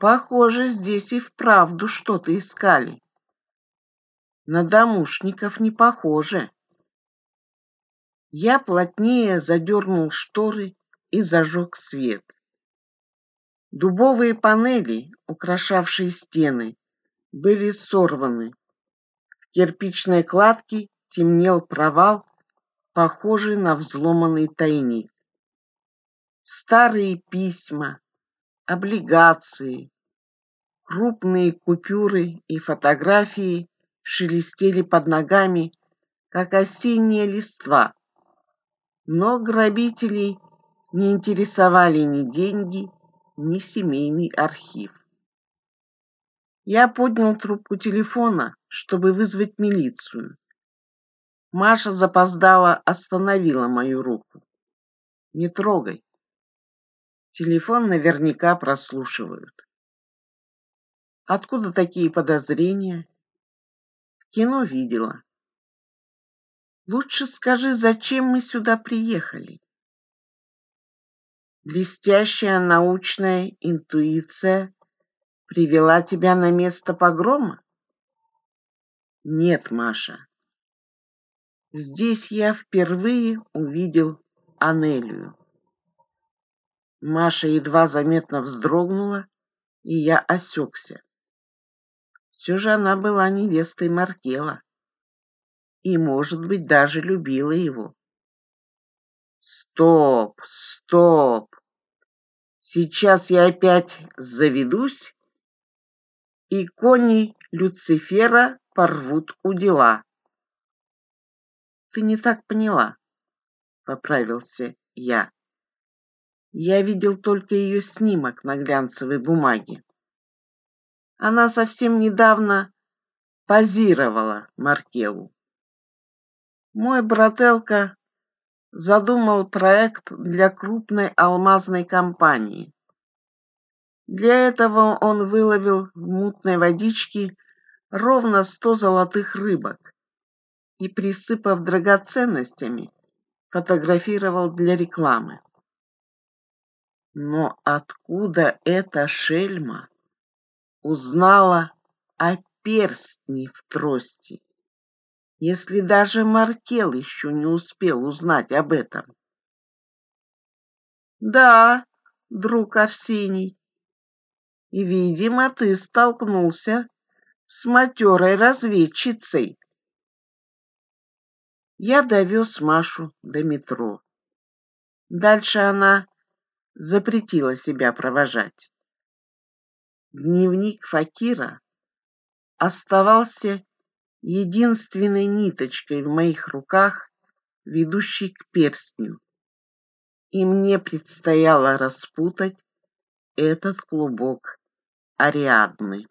S1: Похоже, здесь и вправду что-то искали. На домушников не похоже. Я плотнее задернул шторы и зажег свет. Дубовые панели, украшавшие стены, были сорваны. В кирпичной кладке темнел провал, похожий на взломанный тайник. Старые письма, облигации, крупные купюры и фотографии шелестели под ногами, как осенняя листва. Но грабителей не интересовали ни деньги, ни семейный архив. Я поднял трубку телефона, чтобы вызвать милицию. Маша запоздала, остановила мою руку. «Не трогай, Телефон наверняка прослушивают. Откуда такие подозрения? В кино видела. Лучше скажи, зачем мы сюда приехали? Блестящая научная интуиция привела тебя на место погрома? Нет, Маша. Здесь я впервые увидел Анелию. Маша едва заметно вздрогнула, и я осекся. Все же она была невестой Маркела и, может быть, даже любила его. Стоп, стоп! Сейчас я опять заведусь, и кони Люцифера порвут у дела. Ты не так поняла, — поправился я. Я видел только ее снимок на глянцевой бумаге. Она совсем недавно позировала Маркеву. Мой брателка задумал проект для крупной алмазной компании. Для этого он выловил в мутной водичке ровно сто золотых рыбок и, присыпав драгоценностями, фотографировал для рекламы. Но откуда эта шельма узнала о перстне в трости, если даже Маркел еще не успел узнать об этом? Да, друг Арсений, и, видимо, ты столкнулся с матерой разведчицей. Я довез Машу до метро. Дальше она запретила себя провожать. Дневник Факира оставался единственной ниточкой в моих руках, ведущей к перстню, и мне предстояло распутать этот клубок Ариадны.